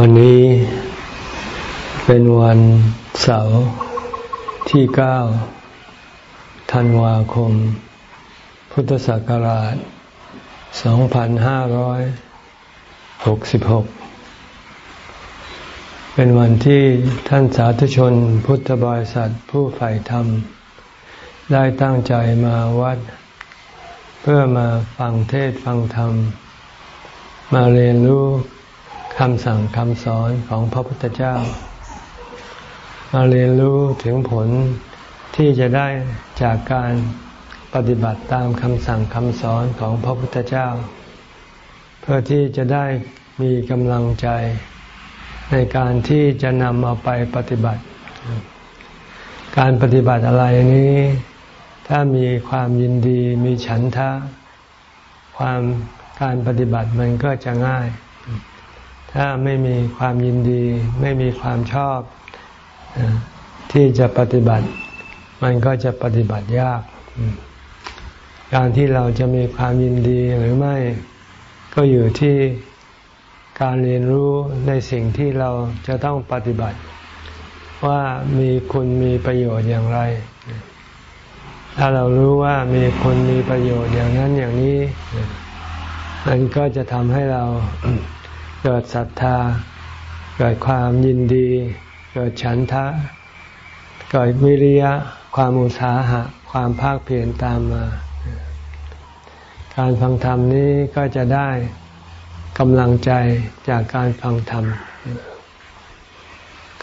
วันนี้เป็นวันเสาร์ที่เก้าธันวาคม พุทธศักราช 2566 เป็นวันที่ท่านสาธุชนพุทธบริษัทผู้ใฝ่ธรรม ได้ตั้งใจมาวัด เพื่อมาฟังเทศฟังธรรม มาเรียนรู้ คำสั่งคำสอนของพระพุทธเจ้า มาเรียนรู้ถึงผลที่จะได้จากการปฏิบัติตามคำสั่งคำสอนของพระพุทธเจ้า เพื่อที่จะได้มีกำลังใจ ในการที่จะนำเอาไปปฏิบัติ การปฏิบัติอะไรนี้ ถ้ามีความยินดีมีฉันทะ ความการปฏิบัติมันก็จะง่าย ถ้าไม่มีความยินดี ไม่มีความชอบที่จะปฏิบัติ มันก็จะปฏิบัติยาก การที่เราจะมีความยินดีหรือไม่ก็อยู่ที่การเรียนรู้ในสิ่งที่เราจะต้องปฏิบัติ ว่ามีคุณมีประโยชน์อย่างไร ถ้าเรารู้ว่ามีคุณมีประโยชน์อย่างนั้นอย่างนี้ มันก็จะทำให้เรา เกิดศรัทธา เกิดความยินดี เกิดฉันทะ เกิดวิริยะ ความอุตสาหะ ความภาคเพียรตามมา การฟังธรรมนี้ก็จะได้กำลังใจจากการฟังธรรม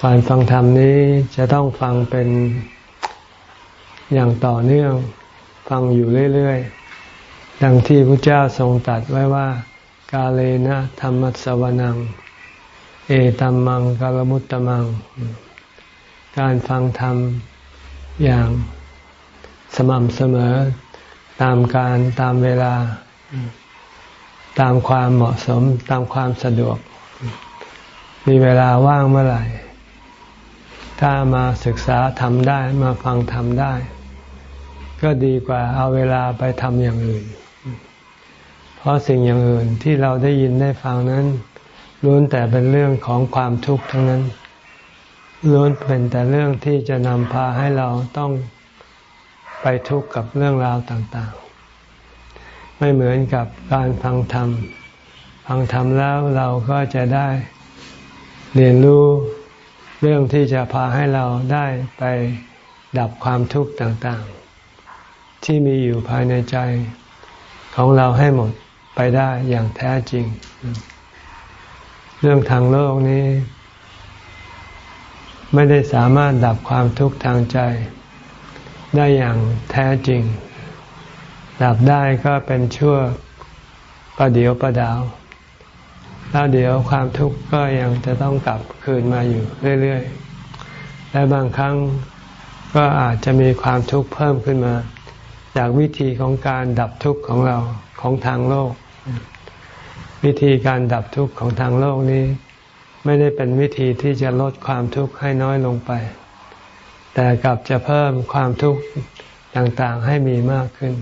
การฟังธรรมนี้จะต้องฟังเป็นอย่างต่อเนื่อง ฟังอยู่เรื่อย ๆ ดังที่พระเจ้าทรงตรัสไว้ว่า กาเลนะธรรมสวนัง เอตัมมังกาลมุตตมัง การฟังธรรมอย่างสม่ำเสมอตามการตามเวลา ตามความเหมาะสมตามความสะดวก มีเวลาว่างเมื่อไหร่ ถ้ามาศึกษาทำได้มาฟังทำได้ ก็ดีกว่าเอาเวลาไปทำอย่างอื่น เพราะสิ่งอย่างอื่นที่เราได้ยินได้ฟังนั้นล้วนแต่เป็นเรื่องของความทุกข์ทั้งนั้นล้วนเป็นแต่เรื่องที่จะนำพาให้เราต้องไปทุกข์กับเรื่องราวต่างๆ ไม่เหมือนกับการฟังธรรม ฟังธรรมแล้วเราก็จะได้เรียนรู้เรื่องที่จะพาให้เราได้ไปดับความทุกข์ต่างๆ ที่มีอยู่ภายในใจของเราให้หมด ไปได้อย่างแท้จริง เรื่องทางโลกนี้ ไม่ได้สามารถดับความทุกข์ทางใจ ได้อย่างแท้จริง ดับได้ก็เป็นชั่วประเดียวประดาวแล้วเดี๋ยวความทุกข์ก็ยังจะต้องกลับคืนมาอยู่เรื่อยๆ และบางครั้งก็อาจจะมีความทุกข์เพิ่มขึ้นมา จากวิธีของการดับทุกข์ของเราของทางโลก วิธีการดับทุกข์ของทางโลกนี้ ไม่ได้เป็นวิธีที่จะลดความทุกข์ให้น้อยลงไป แต่กลับจะเพิ่มความทุกข์ต่างๆให้มีมากขึ้น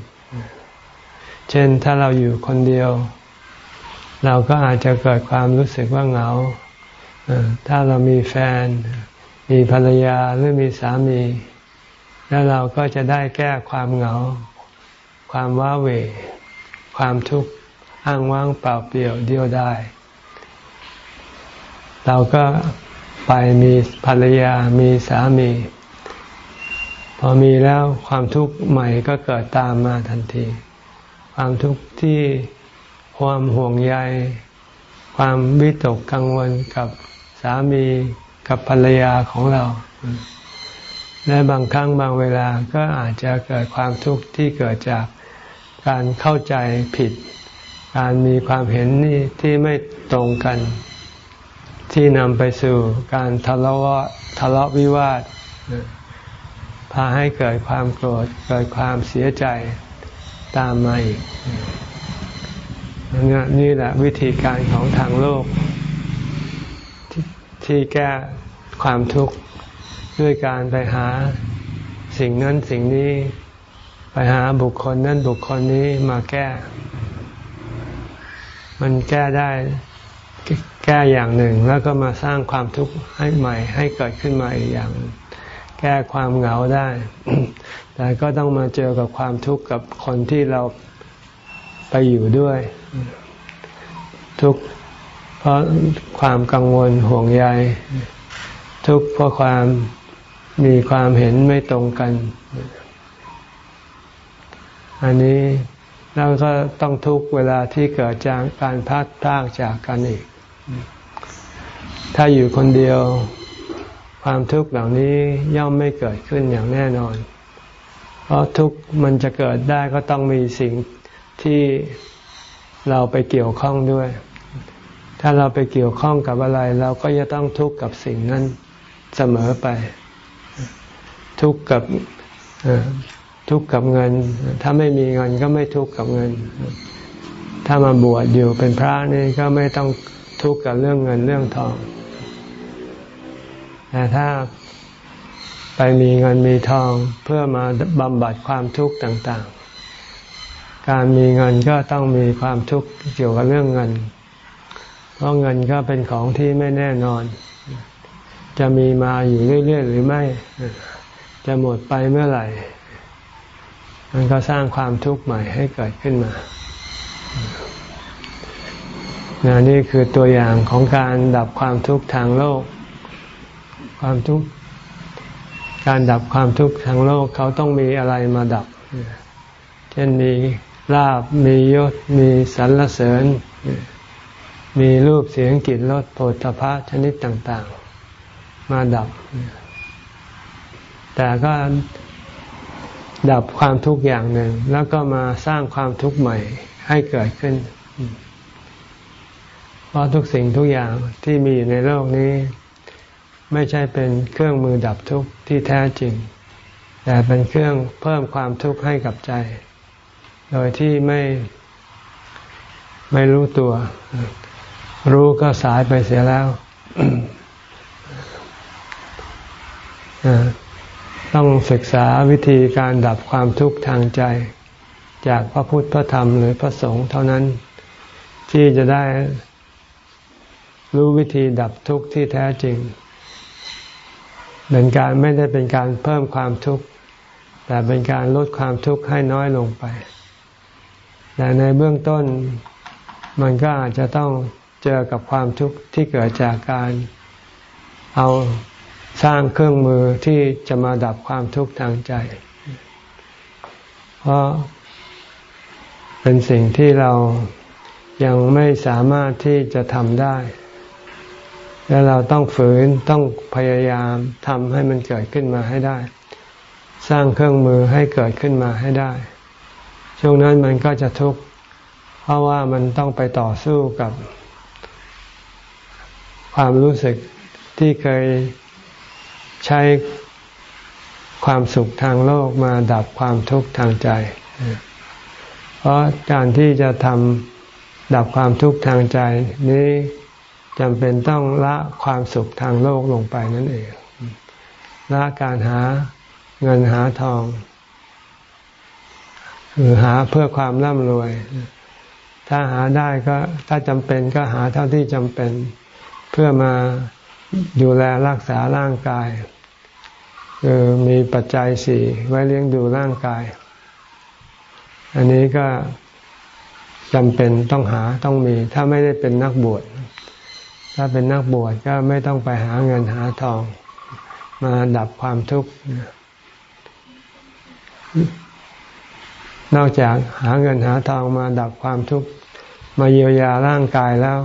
เช่นถ้าเราอยู่คนเดียว เราก็อาจจะเกิดความรู้สึกว่าเหงา ถ้าเรามีแฟน มีภรรยาหรือมีสามี แล้วเราก็จะได้แก้ความเหงา ความว้าเหวความทุกข์ อ้างว้างเปล่าเปลี่ยวเดียวได้ เราก็ไปมีภรรยามีสามี พอมีแล้วความทุกข์ใหม่ก็เกิดตามมาทันที ความทุกข์ที่ความห่วงใย ความวิตกกังวลกับสามีกับภรรยาของเรา และบางครั้งบางเวลาก็อาจจะเกิดความทุกข์ที่เกิดจากการเข้าใจผิด การมีความเห็นนี่ที่ไม่ตรงกัน ที่นำไปสู่การทะเลาะทะเลาะวิวาทพาให้เกิดความโกรธเกิดความเสียใจตามมาอีกนี่แหละวิธีการของทางโลก ทที่แก้ความทุกข์ด้วยการไปหาสิ่งนั้นสิ่งนี้ ไปหาบุคคลนั้นบุคคลนี้มาแก้ มันแก้ได้แก้อย่างหนึ่ง แล้วก็มาสร้างความทุกข์ให้ใหม่ ให้เกิดขึ้นมาอีกอย่าง แก้ความเหงาได้ แต่ก็ต้องมาเจอกับความทุกข์กับคนที่เราไปอยู่ด้วย ทุกข์เพราะความกังวลห่วงใย ทุกข์เพราะความมีความเห็นไม่ตรงกัน อันนี้ เราก็ต้องทุกเวลาที่เกิดจากการพัดพากจากกันอีก ถ้าอยู่คนเดียว ความทุกข์เหล่านี้ย่อมไม่เกิดขึ้นอย่างแน่นอน เพราะทุกข์มันจะเกิดได้ก็ต้องมีสิ่งที่เราไปเกี่ยวข้องด้วย ถ้าเราไปเกี่ยวข้องกับอะไร เราก็จะต้องทุกข์กับสิ่งนั้นเสมอไป ทุกข์กับ ทุกข์กับเงิน ถ้าไม่มีเงินก็ไม่ทุกข์กับเงิน ถ้ามาบวชอยู่เป็นพระนี่ก็ไม่ต้องทุกข์กับเรื่องเงินเรื่องทองแต่ถ้าไปมีเงินมีทองเพื่อมาบำบัดความทุกข์ต่างๆ การมีเงินก็ต้องมีความทุกข์เกี่ยวกับเรื่องเงิน เพราะเงินก็เป็นของที่ไม่แน่นอน จะมีมาอยู่เรื่อยๆหรือไม่ จะหมดไปเมื่อไหร่ มันก็สร้างความทุกข์ใหม่ให้เกิดขึ้นมานี่คือตัวอย่างของการดับความทุกข์ทางโลก ความทุกข์การดับความทุกข์ทางโลกเขาต้องมีอะไรมาดับ เช่นมีลาบมียศ มีสรรเสริญ มีรูปเสียงกลิ่นรสโผฏฐพะชนิดต่าง ๆ มาดับ แต่ก็ ดับความทุกข์อย่างหนึ่ง แล้วก็มาสร้างความทุกข์ใหม่ให้เกิดขึ้น เพราะทุกสิ่งทุกอย่างที่มีอยู่ในโลกนี้ ไม่ใช่เป็นเครื่องมือดับทุกข์ที่แท้จริง แต่เป็นเครื่องเพิ่มความทุกข์ให้กับใจ โดยที่ไม่ไม่รู้ตัว รู้ก็สายไปเสียแล้ว ต้องศึกษาวิธีการดับความทุกข์ทางใจ จากพระพุทธพระธรรมหรือพระสงฆ์เท่านั้น ที่จะได้รู้วิธีดับทุกข์ที่แท้จริงเป็นการไม่ได้เป็นการเพิ่มความทุกข์ แต่เป็นการลดความทุกข์ให้น้อยลงไป แต่ในเบื้องต้นมันก็อาจจะต้องเจอกับความทุกข์ที่เกิดจากการเอา สร้างเครื่องมือที่จะมาดับความทุกข์ทางใจ เพราะเป็นสิ่งที่เรายังไม่สามารถที่จะทำได้ และเราต้องฝืนต้องพยายามทำให้มันเกิดขึ้นมาให้ได้ สร้างเครื่องมือให้เกิดขึ้นมาให้ได้ ช่วงนั้นมันก็จะทุกข์เพราะว่ามันต้องไปต่อสู้กับ ความรู้สึกที่เคย ใช้ความสุขทางโลกมาดับความทุกข์ทางใจ เพราะการที่จะทำดับความทุกข์ทางใจ นี้จำเป็นต้องละความสุขทางโลกลงไปนั่นเอง ละการหาเงินหาทองหรือหาเพื่อความร่ำรวย ถ้าหาได้ก็ถ้าจำเป็นก็หาเท่าที่จำเป็น เพื่อมาดูแลรักษาร่างกาย คือมีปัจจัยสี่ไว้เลี้ยงดูร่างกาย อันนี้ก็จำเป็นต้องหาต้องมี ถ้าไม่ได้เป็นนักบวช ถ้าเป็นนักบวชก็ไม่ต้องไปหาเงินหาทอง มาดับความทุกข์ นอกจากหาเงินหาทองมาดับความทุกข์ มาเยียวยาร่างกายแล้ว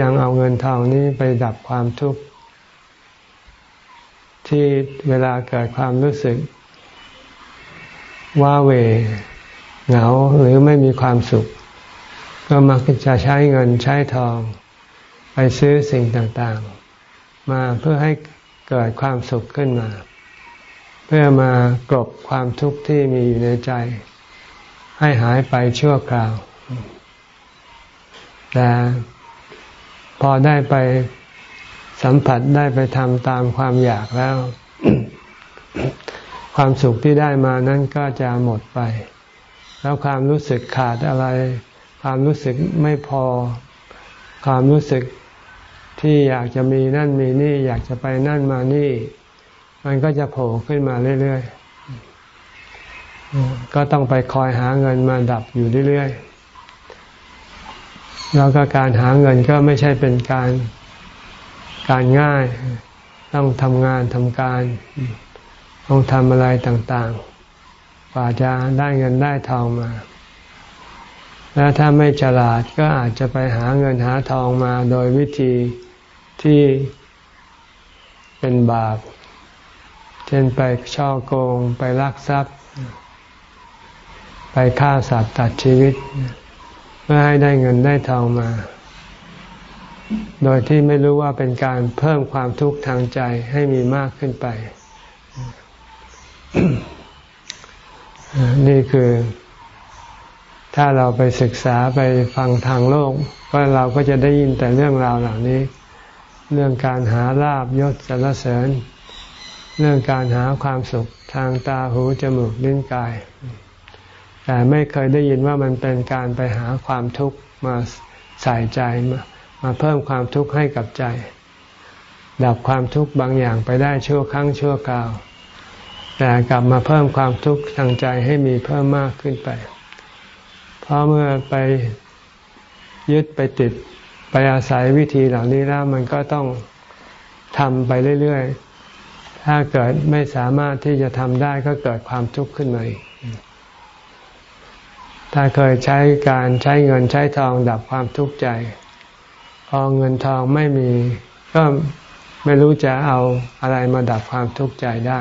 ยังเอาเงินทองนี้ไปดับความทุกข์ ที่เวลาเกิดความรู้สึกว่าเวเหงาหรือไม่มีความสุข ก็มักจะใช้เงินใช้ทอง ไปซื้อสิ่งต่างๆ มาเพื่อให้เกิดความสุขขึ้นมา เพื่อมากลบความทุกข์ที่มีอยู่ในใจ ให้หายไปชั่วคราว แต่พอได้ไป สัมผัสได้ไปทำตามความอยากแล้ว ความสุขที่ได้มานั้นก็จะหมดไป แล้วความรู้สึกขาดอะไร ความรู้สึกไม่พอ ความรู้สึกที่อยากจะมีนั่นมีนี่ อยากจะไปนั่นมานี่ มันก็จะโผล่ขึ้นมาเรื่อยๆ ก็ต้องไปคอยหาเงินมาดับอยู่เรื่อยๆแล้วก็การหาเงินก็ไม่ใช่เป็นการ การง่าย ต้องทำงานทำการ ต้องทำอะไรต่างๆกว่าจะได้เงินได้ทองมา แล้วถ้าไม่ฉลาดก็อาจจะไปหาเงินหาทองมาโดยวิธีที่เป็นบาป เช่นไปช่อโกง ไปลักทรัพย์ ไปฆ่าสัตว์ตัดชีวิต เพื่อให้ได้เงินได้ทองมา โดยที่ไม่รู้ว่าเป็นการเพิ่มความทุกข์ทางใจให้มีมากขึ้นไป นี่คือ ถ้าเราไปศึกษาไปฟังทางโลก ก็เราก็จะได้ยินแต่เรื่องราวเหล่านี้ เรื่องการหาลาบยศสรรเสริญ เรื่องการหาความสุขทางตาหูจมูกลิ้นกาย แต่ไม่เคยได้ยินว่ามันเป็นการไปหาความทุกข์มาใส่ใจมา มาเพิ่มความทุกข์ให้กับใจ ดับความทุกข์บางอย่างไปได้ชั่วครั้งชั่วคราว แต่กลับมาเพิ่มความทุกข์ทางใจให้มีเพิ่มมากขึ้นไป เพราะเมื่อไปยึดไปติดไปอาศัยวิธีเหล่านี้แล้วมันก็ต้องทำไปเรื่อยๆ ถ้าเกิดไม่สามารถที่จะทำได้ก็เกิดความทุกข์ขึ้นมาอีกถ้าเคยใช้การใช้เงินใช้ทองดับความทุกข์ใจ พอเงินทองไม่มี ก็ไม่รู้จะเอาอะไรมาดับความทุกข์ใจได้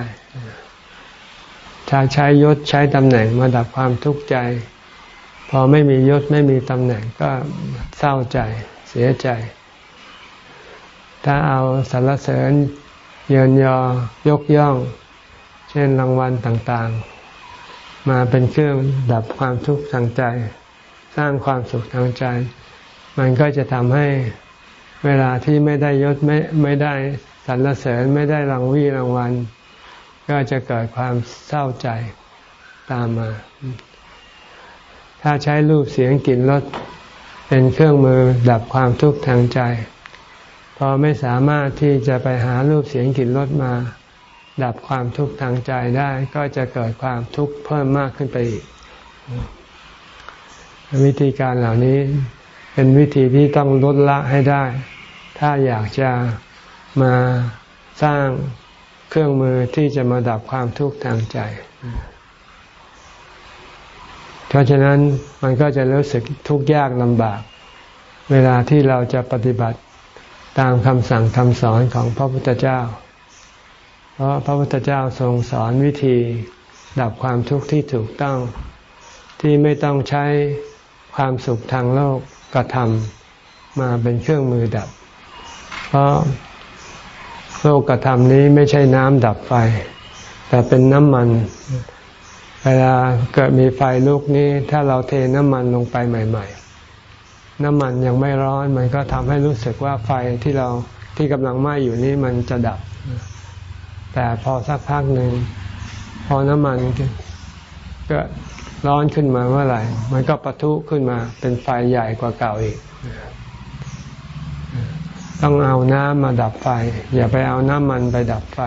ถ้าใช้ยศใช้ตำแหน่งมาดับความทุกข์ใจ พอไม่มียศไม่มีตำแหน่งก็เศร้าใจเสียใจ ถ้าเอาสรรเสริญเยินยอยกย่อง เช่นรางวัลต่างๆ มาเป็นเครื่องดับความทุกข์ทางใจ สร้างความสุขทางใจ มันก็จะทำให้เวลาที่ไม่ได้ยศไม่ไม่ได้สรรเสริญไม่ได้รางวีรางวัล ก็จะเกิดความเศร้าใจตามมา ถ้าใช้รูปเสียงกลิ่นรสเป็นเครื่องมือดับความทุกข์ทางใจ พอไม่สามารถที่จะไปหารูปเสียงกลิ่นรสมา ดับความทุกข์ทางใจได้ ก็จะเกิดความทุกข์เพิ่มมากขึ้นไปอีก วิธีการเหล่านี้ เป็นวิธีที่ต้องลดละให้ได้ ถ้าอยากจะมาสร้างเครื่องมือที่จะมาดับความทุกข์ทางใจ เพราะฉะนั้นมันก็จะรู้สึกทุกข์ยากลำบาก เวลาที่เราจะปฏิบัติตามคำสั่งคำสอนของพระพุทธเจ้า เพราะพระพุทธเจ้าทรงสอนวิธีดับความทุกข์ที่ถูกต้องที่ไม่ต้องใช้ความสุขทางโลก กระทำมาเป็นเครื่องมือดับ เพราะโลกกระทำนี้ไม่ใช่น้ำดับไฟ แต่เป็นน้ำมัน เวลาเกิดมีไฟลุกนี้ ถ้าเราเทน้ำมันลงไปใหม่ ๆ น้ำมันยังไม่ร้อนมันก็ทำให้รู้สึกว่าไฟที่เราที่กำลังไหม้อยู่นี้มันจะดับ แต่พอสักพักหนึ่งพอน้ำมันก็ ร้อนขึ้นมาเมื่อไหร่ มันก็ปะทุขึ้นมาเป็นไฟใหญ่กว่าเก่าอีก ต้องเอาน้ำมาดับไฟ อย่าไปเอาน้ำมันไปดับไฟ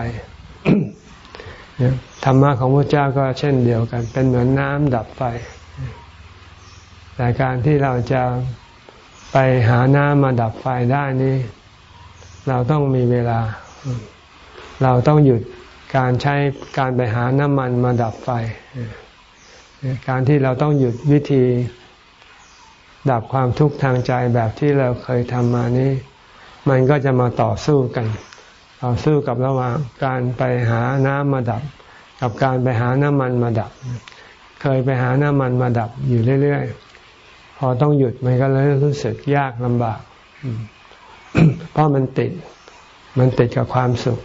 ธรรมะของพระเจ้าก็เช่นเดียวกัน เป็นเหมือนน้ำดับไฟ แต่การที่เราจะไปหาน้ำมาดับไฟได้นี่เราต้องมีเวลา เราต้องหยุดการใช้การไปหาน้ำมันมาดับไฟ การที่เราต้องหยุดวิธีดับความทุกข์ทางใจแบบที่เราเคยทำมานี้ มันก็จะมาต่อสู้กัน ต่อสู้กับระหว่างการไปหาน้ำมาดับ กับการไปหาน้ำมันมาดับ เคยไปหาน้ำมันมาดับอยู่เรื่อยๆ พอต้องหยุดมันก็เลยรู้สึกยากลำบาก เพราะมันติด มันติดกับความสุข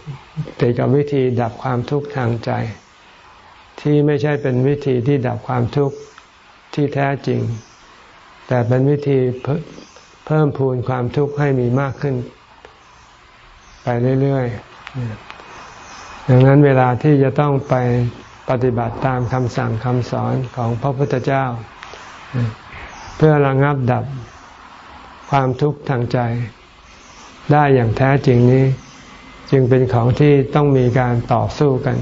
ติดกับวิธีดับความทุกข์ทางใจ ที่ไม่ใช่เป็นวิธีที่ดับความทุกข์ที่แท้จริง แต่เป็นวิธีเพิ่มพูนความทุกข์ให้มีมากขึ้น ไปเรื่อยๆดังนั้นเวลาที่จะต้องไปปฏิบัติตามคำสั่งคำสอนของพระพุทธเจ้า เพื่อระงับดับความทุกข์ทางใจ ได้อย่างแท้จริงนี้ จึงเป็นของที่ต้องมีการต่อสู้กัน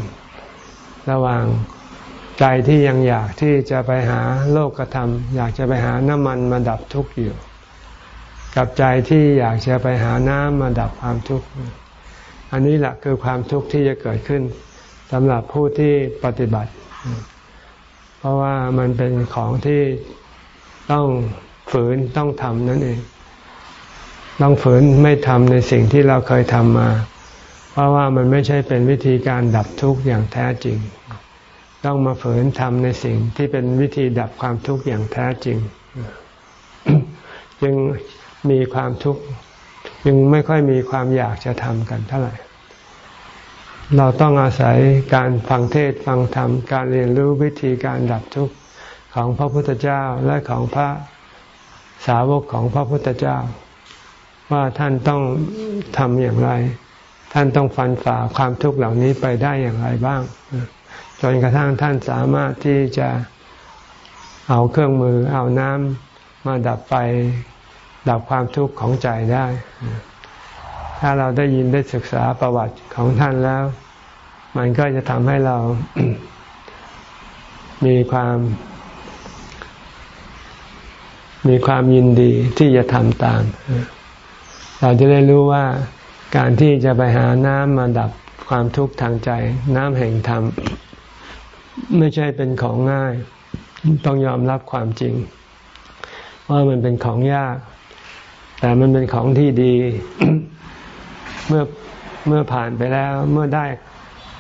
ระหว่างใจที่ยังอยากที่จะไปหาโลกธรรม อยากจะไปหาน้ำมันมาดับทุกข์อยู่ กับใจที่อยากจะไปหาน้ำมาดับความทุกข์ อันนี้แหละคือความทุกข์ที่จะเกิดขึ้นสำหรับผู้ที่ปฏิบัติ เพราะว่ามันเป็นของที่ต้องฝืนต้องทำนั่นเอง ต้องฝืนไม่ทำในสิ่งที่เราเคยทำมา เพราะว่ามันไม่ใช่เป็นวิธีการดับทุกข์อย่างแท้จริง ต้องมาฝืนทำในสิ่งที่เป็นวิธีดับความทุกข์อย่างแท้จริง จึงมีความทุกข์จึงไม่ค่อยมีความอยากจะทำกันเท่าไหร่ เราต้องอาศัยการฟังเทศฟังธรรม การเรียนรู้วิธีการดับทุกข์ของพระพุทธเจ้าและของพระสาวกของพระพุทธเจ้า ว่าท่านต้องทำอย่างไร ท่านต้องฟันฝ่าความทุกข์เหล่านี้ไปได้อย่างไรบ้าง จนกระทั่งท่านสามารถที่จะเอาเครื่องมือเอาน้ำมาดับไฟดับความทุกข์ของใจได้ ถ้าเราได้ยินได้ศึกษาประวัติของท่านแล้ว มันก็จะทำให้เรา มีความ มีความยินดีที่จะทำตาม เราจะได้รู้ว่า การที่จะไปหาน้ำมาดับความทุกข์ทางใจ น้ำแห่งธรรมไม่ใช่เป็นของง่าย ต้องยอมรับความจริง ว่ามันเป็นของยาก แต่มันเป็นของที่ดี เมื่อเมื่อผ่านไปแล้ว เมื่อได้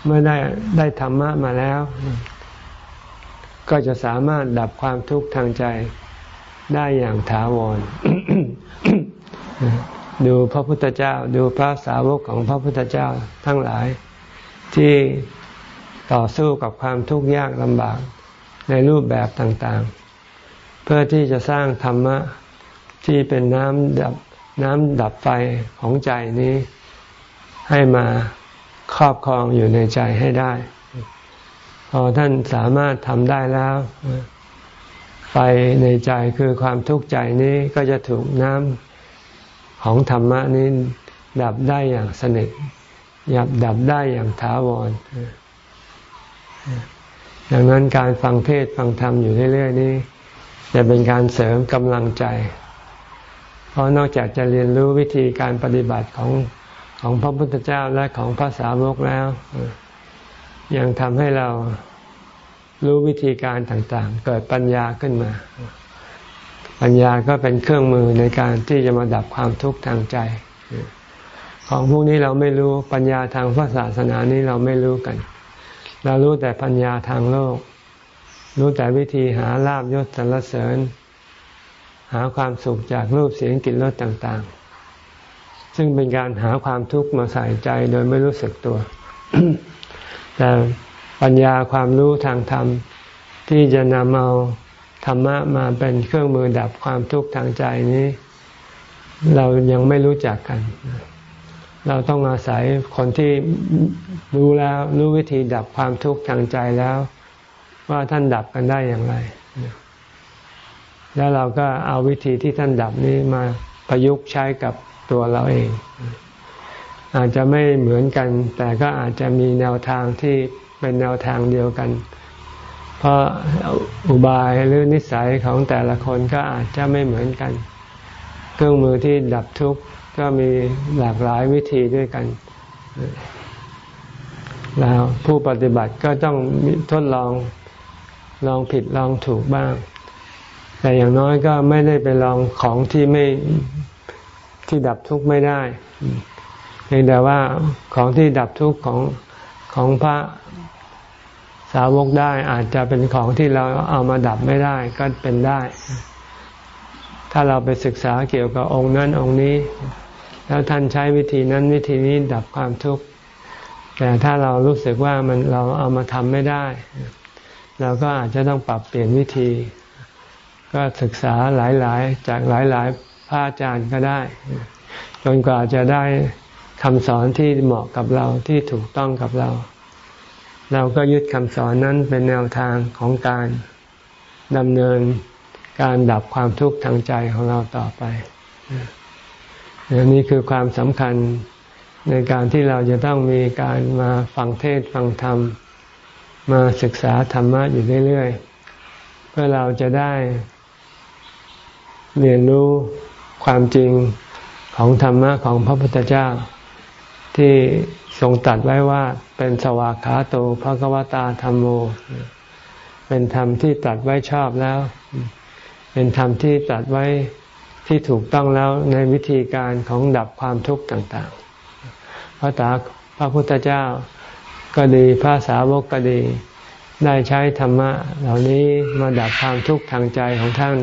เมื่อได้ได้ธรรมะมาแล้ว ก็จะสามารถดับความทุกข์ทางใจได้อย่างถาวร ดูพระพุทธเจ้า ดูพระสาวกของพระพุทธเจ้าทั้งหลาย ที่ต่อสู้กับความทุกข์ยากลำบากในรูปแบบต่างๆ เพื่อที่จะสร้างธรรมะที่เป็นน้ำดับน้ำดับไฟของใจนี้ ให้มาครอบครองอยู่ในใจให้ได้ พอท่านสามารถทำได้แล้ว ไฟในใจคือความทุกข์ใจนี้ก็จะถูกน้ำ ของธรรมะนี้ดับได้อย่างสนิทยับดับได้อย่างถาวร ดังนั้นการฟังเทศฟังธรรมอยู่เรื่อยๆนี้จะเป็นการเสริมกำลังใจ เพราะนอกจากจะเรียนรู้วิธีการปฏิบัติของของพระพุทธเจ้าและของพระสาวกแล้ว ยังทำให้เรารู้วิธีการต่างๆ เกิดปัญญาขึ้นมา ปัญญาก็เป็นเครื่องมือในการที่จะมาดับความทุกข์ทางใจ ของพวกนี้เราไม่รู้ปัญญาทางพระศาสนานี้เราไม่รู้กัน เรารู้แต่ปัญญาทางโลก รู้แต่วิธีหาลาบยศสรรเสริญ หาความสุขจากรูปเสียงกลิ่นรสต่างๆ ซึ่งเป็นการหาความทุกข์มาใส่ใจโดยไม่รู้สึกตัว แต่ปัญญาความรู้ทางธรรมที่จะนำเอา ธรรมะมาเป็นเครื่องมือดับความทุกข์ทางใจนี้ เรายังไม่รู้จักกัน เราต้องอาศัยคนที่รู้แล้วรู้วิธีดับความทุกข์ทางใจแล้ว ว่าท่านดับกันได้อย่างไร แล้วเราก็เอาวิธีที่ท่านดับนี้มาประยุกต์ใช้กับตัวเราเอง อาจจะไม่เหมือนกัน แต่ก็อาจจะมีแนวทางที่เป็นแนวทางเดียวกัน เพราะอุบายหรือนิสัยของแต่ละคนก็อาจจะไม่เหมือนกัน เครื่องมือที่ดับทุกข์ก็มีหลากหลายวิธีด้วยกัน แล้วผู้ปฏิบัติก็ต้องทดลองลองผิดลองถูกบ้าง แต่อย่างน้อยก็ไม่ได้ไปลองของที่ไม่ที่ดับทุกข์ไม่ได้เพียงแต่ว่าของที่ดับทุกข์ของของพระ สาวกได้อาจจะเป็นของที่เราเอามาดับไม่ได้ก็เป็นได้ ถ้าเราไปศึกษาเกี่ยวกับองค์นั้นองค์นี้ แล้วท่านใช้วิธีนั้นวิธีนี้ดับความทุกข์แต่ถ้าเรารู้สึกว่ามันเราเอามาทำไม่ได้ เราก็อาจจะต้องปรับเปลี่ยนวิธี ก็ศึกษาหลายๆ จากหลายๆพระอาจารย์ก็ได้ จนกว่าจะได้คำสอนที่เหมาะกับเราที่ถูกต้องกับเรา เราก็ยึดคำสอนนั้นเป็นแนวทางของการดำเนินการดับความทุกข์ทางใจของเราต่อไปนนี้คือความสำคัญในการที่เราจะต้องมีการมาฟังเทศฟังธรรม มาศึกษาธรรมะอยู่เรื่อยๆ เพื่อเราจะได้ เรียนรู้ความจริงของธรรมะของพระพุทธเจ้า ที่ทรงตัดไว้ว่า เป็นสวากขาโตภะกวตาธรรมโม เป็นธรรมที่ตัดไว้ชอบแล้ว เป็นธรรมที่ตัดไว้ที่ถูกต้องแล้วในวิธีการของดับความทุกข์ต่างๆ พระตาพระพุทธเจ้าก็ดีพระสาวกก็ดี ได้ใช้ธรรมะ เหล่านี้มาดับความทุกข์ทางใจของท่าน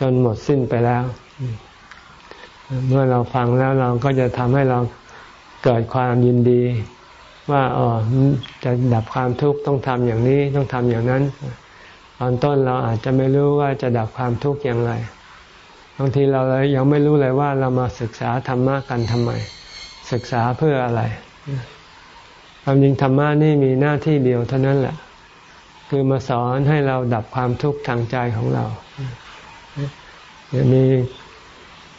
จนหมดสิ้นไปแล้ว เมื่อเราฟังแล้วเราก็จะทำให้เราเกิดความยินดี ว่าอ๋อจะดับความทุกข์ต้องทำอย่างนี้ต้องทำอย่างนั้น ตอนต้นเราอาจจะไม่รู้ว่าจะดับความทุกข์อย่างไรบางทีเราเลยยังไม่รู้เลยว่าเรามาศึกษาธรรมะกันทำไม ศึกษาเพื่ออะไรความจริงธรรมะนี่มีหน้าที่เดียวเท่านั้นแหละ คือมาสอนให้เราดับความทุกข์ทางใจของเรามี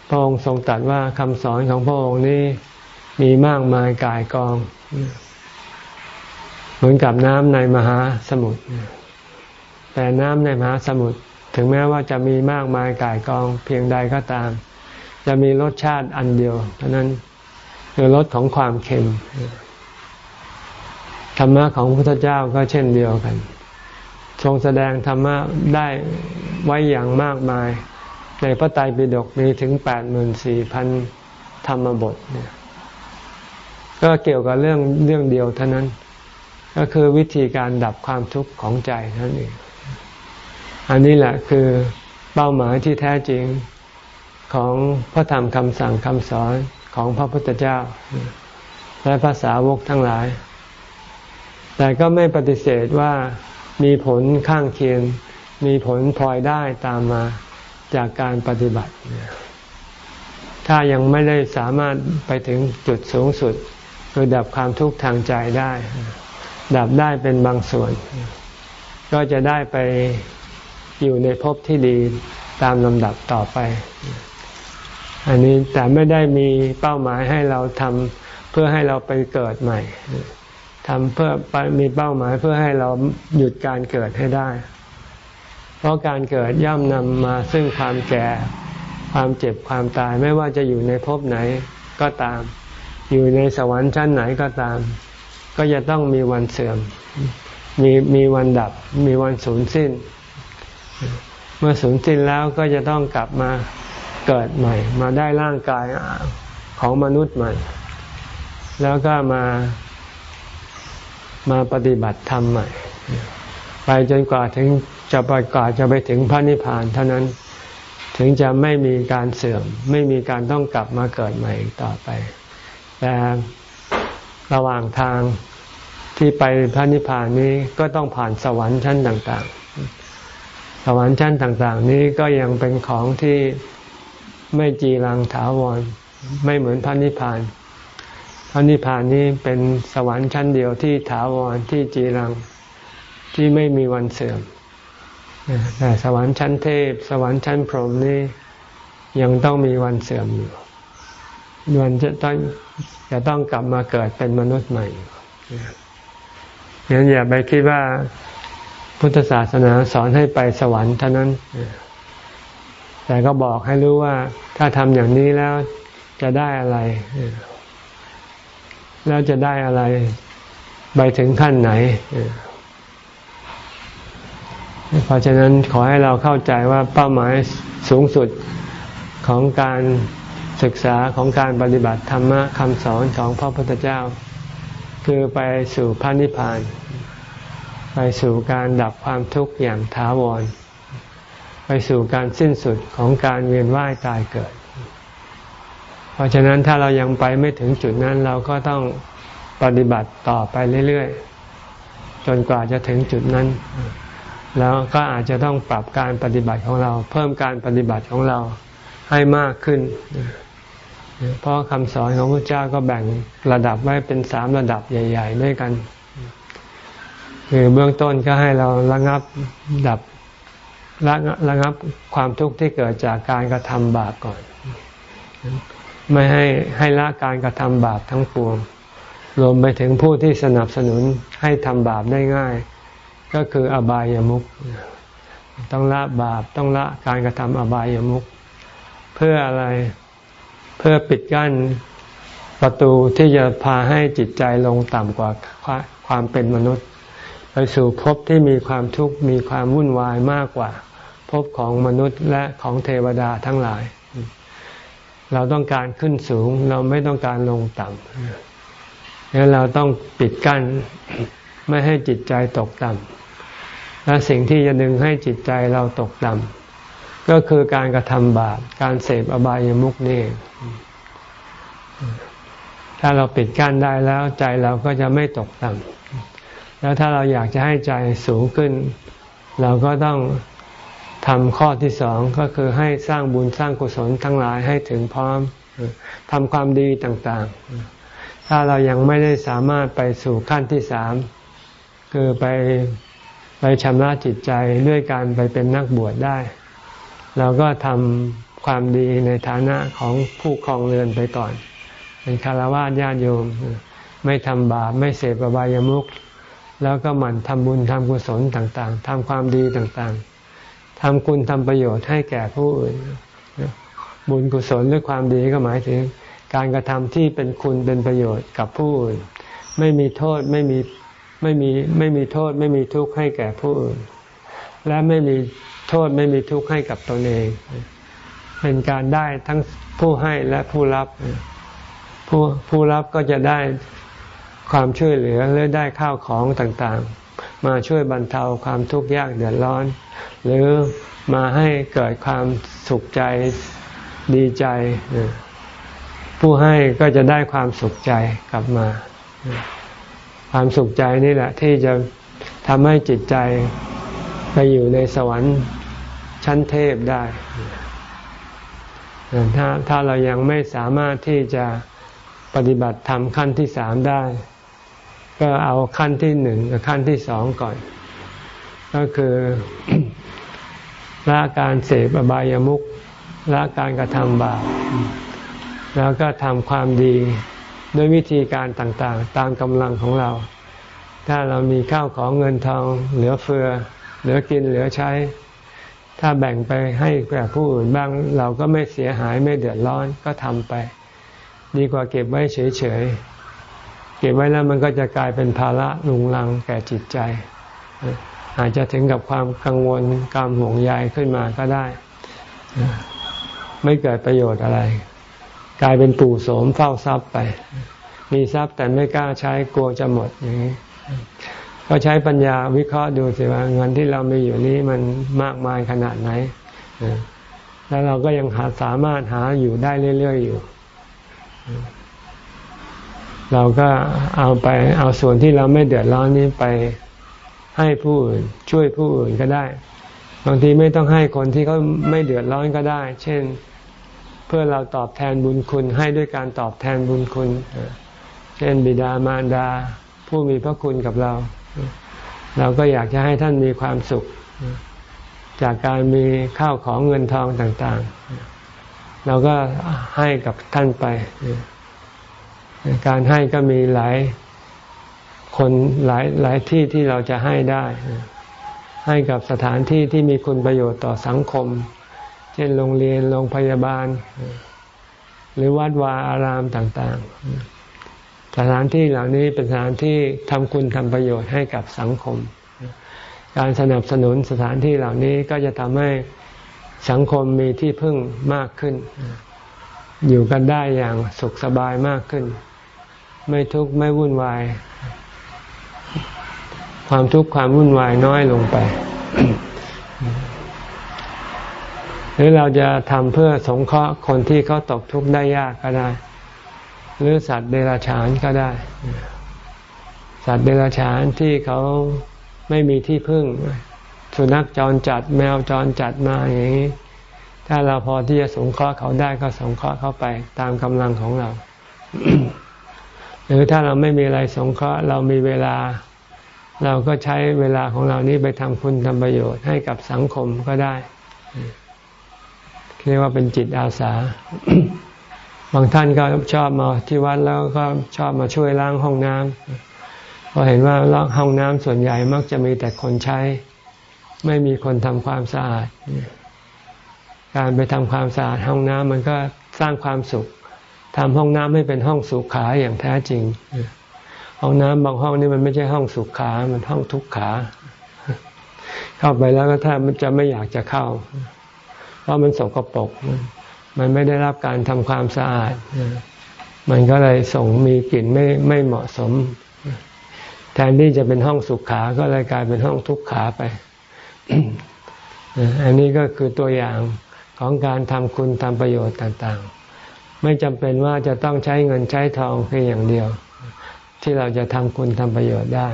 พระองค์ทรงตรัสว่าคำสอนของพระองค์นี้มีมากมายกายกอง เหมือนกับน้ำในมหาสมุทรแต่น้ำในมหาสมุทรถึงแม้ว่าจะมีมากมายกายกองเพียงใดก็ตาม จะมีรสชาติอันเดียวเท่านั้นคือรสของความเค็มธรรมะของพระพุทธเจ้าก็เช่นเดียวกัน ทรงแสดงธรรมะได้ไว้อย่างมากมาย ในพระไตรปิฎกมีถึงแปดหมื่นสี่พันธรรมบทเนี่ยก็เกี่ยวกับเรื่องเรื่องเดียวเท่านั้น ก็คือวิธีการดับความทุกข์ของใจนั่นเองอันนี้แหละคือเป้าหมายที่แท้จริงของพระธรรมคำสั่งคำสอนของพระพุทธเจ้า และภาษาวกทั้งหลาย แต่ก็ไม่ปฏิเสธว่ามีผลข้างเคียง มีผลพลอยได้ตามมาจากการปฏิบัติ ถ้ายังไม่ได้สามารถไปถึงจุดสูงสุดคือดับความทุกข์ทางใจได้ ดับได้เป็นบางส่วน ก็จะได้ไปอยู่ในภพที่ดีตามลำดับต่อไป อันนี้แต่ไม่ได้มีเป้าหมายให้เราทำเพื่อให้เราไปเกิดใหม่ทำเพื่อมีเป้าหมายเพื่อให้เราหยุดการเกิดให้ได้ เพราะการเกิดย่อมนำมาซึ่งความแก่ ความเจ็บความตายไม่ว่าจะอยู่ในภพไหนก็ตาม อยู่ในสวรรค์ชั้นไหนก็ตาม ก็จะต้องมีวันเสื่อม มีมีวันดับ มีวันสูญสิ้น เมื่อสูญสิ้นแล้วก็จะต้องกลับมาเกิดใหม่ มาได้ร่างกายของมนุษย์ใหม่ แล้วก็มามาปฏิบัติธรรมใหม่ ไปจนกว่าถึงจะไประกาจะไปถึงพระนิพพานเท่านั้นถึงจะไม่มีการเสื่อม ไม่มีการต้องกลับมาเกิดใหม่ต่อไป แต่ระหว่างทาง ที่ไปพระนิพพานนี้ก็ต้องผ่านสวรรค์ชั้นต่าง ๆ สวรรค์ชั้นต่าง ๆ นี้ก็ยังเป็นของที่ไม่จีรังถาวร ไม่เหมือนพระนิพพาน พระนิพพานนี้เป็นสวรรค์ชั้นเดียวที่ถาวรที่จีรังที่ไม่มีวันเสื่อมแต่สวรรค์ชั้นเทพ สวรรค์ชั้นพรหมนี่ยังต้องมีวันเสื่อมอยู่วันจะต้องจะต้องกลับมาเกิดเป็นมนุษย์ใหม่ งั้นอย่าไปคิดว่าพุทธศาสนาสอนให้ไปสวรรค์เท่านั้น แต่ก็บอกให้รู้ว่าถ้าทำอย่างนี้แล้วจะได้อะไร แล้วจะได้อะไร ไปถึงขั้นไหน เพราะฉะนั้นขอให้เราเข้าใจว่าเป้าหมายสูงสุดของการศึกษาของการปฏิบัติธรรมะคำสอนของพระพุทธเจ้า คือไปสู่พระนิพพาน ไปสู่การดับความทุกข์อย่างถาวร ไปสู่การสิ้นสุดของการเวียนว่ายตายเกิด เพราะฉะนั้นถ้าเรายังไปไม่ถึงจุดนั้นเราก็ต้องปฏิบัติต่อไปเรื่อยๆ จนกว่าจะถึงจุดนั้น แล้วก็อาจจะต้องปรับการปฏิบัติของเรา เพิ่มการปฏิบัติของเราให้มากขึ้น เพราะคำสอนของพระเจ้าก็แบ่งระดับไว้เป็นสามระดับใหญ่ ๆ ด้วยกัน คือเบื้องต้นก็ให้เราระงับดับระระงับความทุกข์ที่เกิดจากการกระทำบาปก่อน ไม่ให้ให้ละการกระทำบาปทั้งปวงรวมไปถึงผู้ที่สนับสนุนให้ทำบาปได้ง่าย ก็คืออบายามุขต้องละบาปต้องละการกระทำอบายามุขเพื่ออะไร เพื่อปิดกั้นประตูที่จะพาให้จิตใจลงต่ำกว่าความเป็นมนุษย์ ไปสู่ภพที่มีความทุกข์มีความวุ่นวายมากกว่าภพของมนุษย์และของเทวดาทั้งหลาย เราต้องการขึ้นสูงเราไม่ต้องการลงต่ำดังนั้นเราต้องปิดกั้นไม่ให้จิตใจตกต่ำและสิ่งที่จะดึงให้จิตใจเราตกต่ำ ก็คือการกระทำบาป การเสพอบายามุขนี่ถ้าเราปิดกั้นได้แล้วใจเราก็จะไม่ตกต่ำแล้วถ้าเราอยากจะให้ใจสูงขึ้น เราก็ต้องทำข้อที่สองก็คือให้สร้างบุญสร้างกุศลทั้งหลายให้ถึงพร้อมทำความดีต่างๆ ถ้าเรายังไม่ได้สามารถไปสู่ขั้นที่สามคือไปไปชำระจิตใจด้วยการไปเป็นนักบวชได้ เราก็ทำความดีในฐานะของผู้ครองเรือนไปก่อน เป็นคารวะญาติโยม ไม่ทำบาปไม่เสพอบายามุขแล้วก็หมั่นทำบุญทำกุศลต่างๆทำความดีต่างๆทำคุณทำประโยชน์ให้แก่ผู้อื่น บุญกุศลหรือความดีก็หมายถึง การกระทำที่เป็นคุณเป็นประโยชน์กับผู้อื่น ไม่มีโทษไม่มีไม่มีไม่มีโทษไม่มีทุกข์ให้แก่ผู้อื่น และไม่มี โทษไม่มีทุกข์ให้กับตนเอง เป็นการได้ทั้งผู้ให้และผู้รับผู้ผู้รับก็จะได้ความช่วยเหลือหรือได้ข้าวของต่างๆ มาช่วยบรรเทาความทุกข์ยากเดือดร้อน หรือมาให้เกิดความสุขใจดีใจ ผู้ให้ก็จะได้ความสุขใจกลับมา ความสุขใจนี่แหละที่จะทำให้จิตใจไปอยู่ในสวรรค์ ชั้นเทพได้ ถ้าถ้าเรายังไม่สามารถที่จะปฏิบัติธรรมขั้นที่สามได้ ก็เอาขั้นที่หนึ่งกับขั้นที่สองก่อน ก็คือละการเสพอบายามุขละการกระทำบาปแล้วก็ทำความดีด้วยวิธีการต่างๆ ตามกำลังของเรา ถ้าเรามีข้าวของเงินทองเหลือเฟือ เหลือกินเหลือใช้ ถ้าแบ่งไปให้แก่ผู้อื่นบ้างเราก็ไม่เสียหายไม่เดือดร้อนก็ทำไป ดีกว่าเก็บไว้เฉยๆ เก็บไว้แล้วมันก็จะกลายเป็นภาระลุงลังแก่จิตใจ อาจจะถึงกับความกังวลความห่วงใยขึ้นมาก็ได้ ไม่เกิดประโยชน์อะไร กลายเป็นปู่โสมเฝ้าทรัพย์ไป มีทรัพย์แต่ไม่กล้าใช้กลัวจะหมดอย่างนี้ ก็ใช้ปัญญาวิเคราะห์ดูสิว่าเงินที่เรามีอยู่นี้มันมากมายขนาดไหน แล้วเราก็ยังหาสามารถหาอยู่ได้เรื่อยๆอยู่ เราก็เอาไปเอาส่วนที่เราไม่เดือดร้อนนี้ไปให้ผู้อื่นช่วยผู้อื่นก็ได้ บางทีไม่ต้องให้คนที่เขาไม่เดือดร้อนก็ได้ เช่น เพื่อเราตอบแทนบุญคุณ ให้ด้วยการตอบแทนบุญคุณ เช่นบิดามารดาผู้มีพระคุณกับเรา เราก็อยากจะให้ท่านมีความสุข จากการมีข้าวของเงินทองต่างๆ เราก็ให้กับท่านไป การให้ก็มีหลายคนหลายหลายที่ที่เราจะให้ได้ ให้กับสถานที่ที่มีคุณประโยชน์ต่อสังคม เช่นโรงเรียนโรงพยาบาล หรือวัดวาอารามต่าง ๆ สถานที่เหล่านี้เป็นสถานที่ทำคุณทำประโยชน์ให้กับสังคม การสนับสนุนสถานที่เหล่านี้ก็จะทำให้สังคมมีที่พึ่งมากขึ้น อยู่กันได้อย่างสุขสบายมากขึ้น ไม่ทุกข์ไม่วุ่นวาย ความทุกข์ความวุ่นวายน้อยลงไป หรือเราจะทำเพื่อสงเคราะห์คนที่เขาตกทุกข์ได้ยากก็ได้ หรือสัตว์เดรัจฉานก็ได้ สัตว์เดรัจฉานที่เขาไม่มีที่พึ่ง สุนัขจรจัดแมวจรจัดมาอย่างนี้ ถ้าเราพอที่จะสงเคราะห์เขาได้ก็สงเคราะห์เขาไปตามกำลังของเรา หรือถ้าเราไม่มีอะไรสงเคราะห์เรามีเวลา เราก็ใช้เวลาของเรานี้ไปทำคุณทำประโยชน์ให้กับสังคมก็ได้เรียกว่าเป็นจิตอาสา บางท่านก็ชอบมาที่วัดแล้วก็ชอบมาช่วยล้างห้องน้ำเพราะเห็นว่าห้องน้ำส่วนใหญ่มักจะมีแต่คนใช้ ไม่มีคนทำความสะอาด การไปทำความสะอาดห้องน้ำมันก็สร้างความสุขทำห้องน้ำให้เป็นห้องสุขขาอย่างแท้จริง ห้องน้ำบางห้องนี่มันไม่ใช่ห้องสุขขา มันห้องทุกขา เข้าไปแล้วก็แทบมันจะไม่อยากจะเข้า เพราะมันสกปรก มันไม่ได้รับการทำความสะอาด มันก็เลยส่งมีกลิ่นไม่ไม่เหมาะสม แทนที่จะเป็นห้องสุขขา ก็เลยกลายเป็นห้องทุกขาไป อันนี้ก็คือตัวอย่างของการทำคุณทำประโยชน์ต่างๆ ไม่จำเป็นว่าจะต้องใช้เงินใช้ทองเพียงอย่างเดียว ที่เราจะทำคุณทำประโยชน์ได้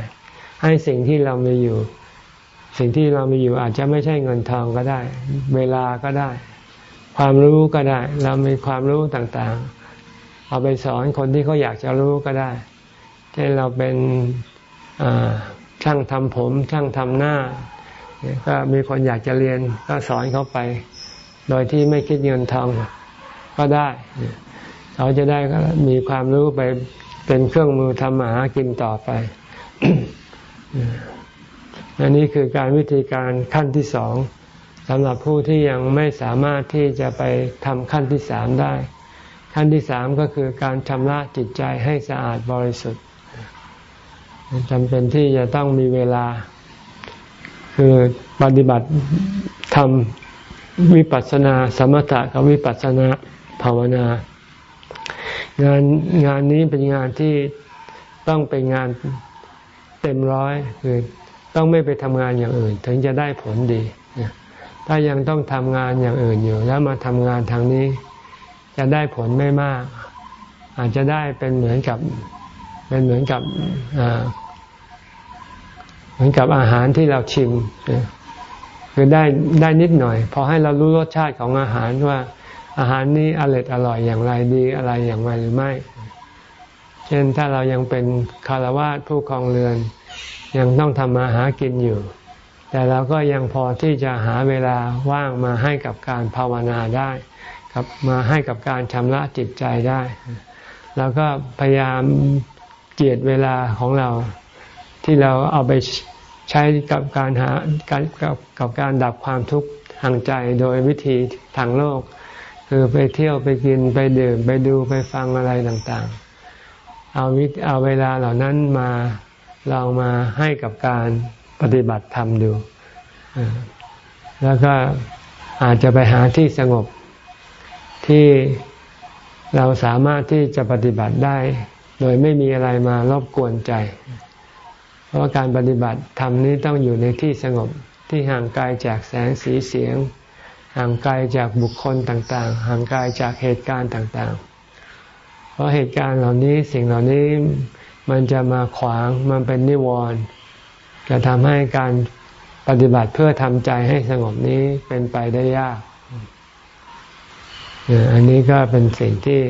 ให้สิ่งที่เรามีอยู่ สิ่งที่เรามีอยู่อาจจะไม่ใช่เงินทองก็ได้ เวลาก็ได้ ความรู้ก็ได้ เรามีความรู้ต่างๆ เอาไปสอนคนที่เขาอยากจะรู้ก็ได้เช่นเราเป็นช่างทำผม ช่างทำหน้า ก็มีคนอยากจะเรียนก็สอนเขาไป โดยที่ไม่คิดเงินทองก็ได้ เขาจะได้ก็มีความรู้ไปเป็นเครื่องมือทำมาหากินต่อไปอันนี้คือการวิธีการขั้นที่สอง สำหรับผู้ที่ยังไม่สามารถที่จะไปทำขั้นที่สามได้ ขั้นที่สามก็คือการชำระจิตใจให้สะอาดบริสุทธิ์จำเป็นที่จะต้องมีเวลา คือปฏิบัติทำวิปัสสนา สมถะกับวิปัสสนาภาวนางานงานนี้เป็นงานที่ต้องเป็นงานเต็มร้อยคือต้องไม่ไปทำงานอย่างอื่น ถึงจะได้ผลดี ถ้ายังต้องทำงานอย่างอื่นอยู่ แล้วมาทำงานทางนี้ จะได้ผลไม่มาก อาจจะได้เป็นเหมือนกับเป็นเหมือนกับเหมือนกับอาหารที่เราชิมคือได้ได้นิดหน่อย พอให้เรารู้รสชาติของอาหารว่า อาหารนี้อร่อยอร่อยอย่างไรดีอะไรอย่างไรหรือไม่ เช่นถ้าเรายังเป็นคารวะผู้ครองเรือน ยังต้องทำมาหากินอยู่ แต่เราก็ยังพอที่จะหาเวลาว่างมาให้กับการภาวนาได้กับมาให้กับการชำระจิตใจได้เราก็พยายามเจียดเวลาของเราที่เราเอาไปใช้กับการหาการกับกับการดับความทุกข์ทางใจโดยวิธีทางโลก คือไปเที่ยวไปกินไปดื่มไปดูไปฟังอะไรต่างๆ เอาวิเอาเวลาเหล่านั้นมาลองมาให้กับการ ปฏิบัติธรรมดู แล้วก็อาจจะไปหาที่สงบที่เราสามารถที่จะปฏิบัติได้ โดยไม่มีอะไรมารบกวนใจ เพราะการปฏิบัติธรรมนี้ต้องอยู่ในที่สงบที่ห่างไกลจากแสงสีเสียง ห่างไกลจากบุคคลต่างๆ ห่างไกลจากเหตุการณ์ต่างๆ เพราะเหตุการณ์เหล่านี้สิ่งเหล่านี้มันจะมาขวางมันเป็นนิวรณ์ จะทำให้การปฏิบัติเพื่อทำใจให้สงบนี้เป็นไปได้ยาก อันนี้ก็เป็นสิ่งที่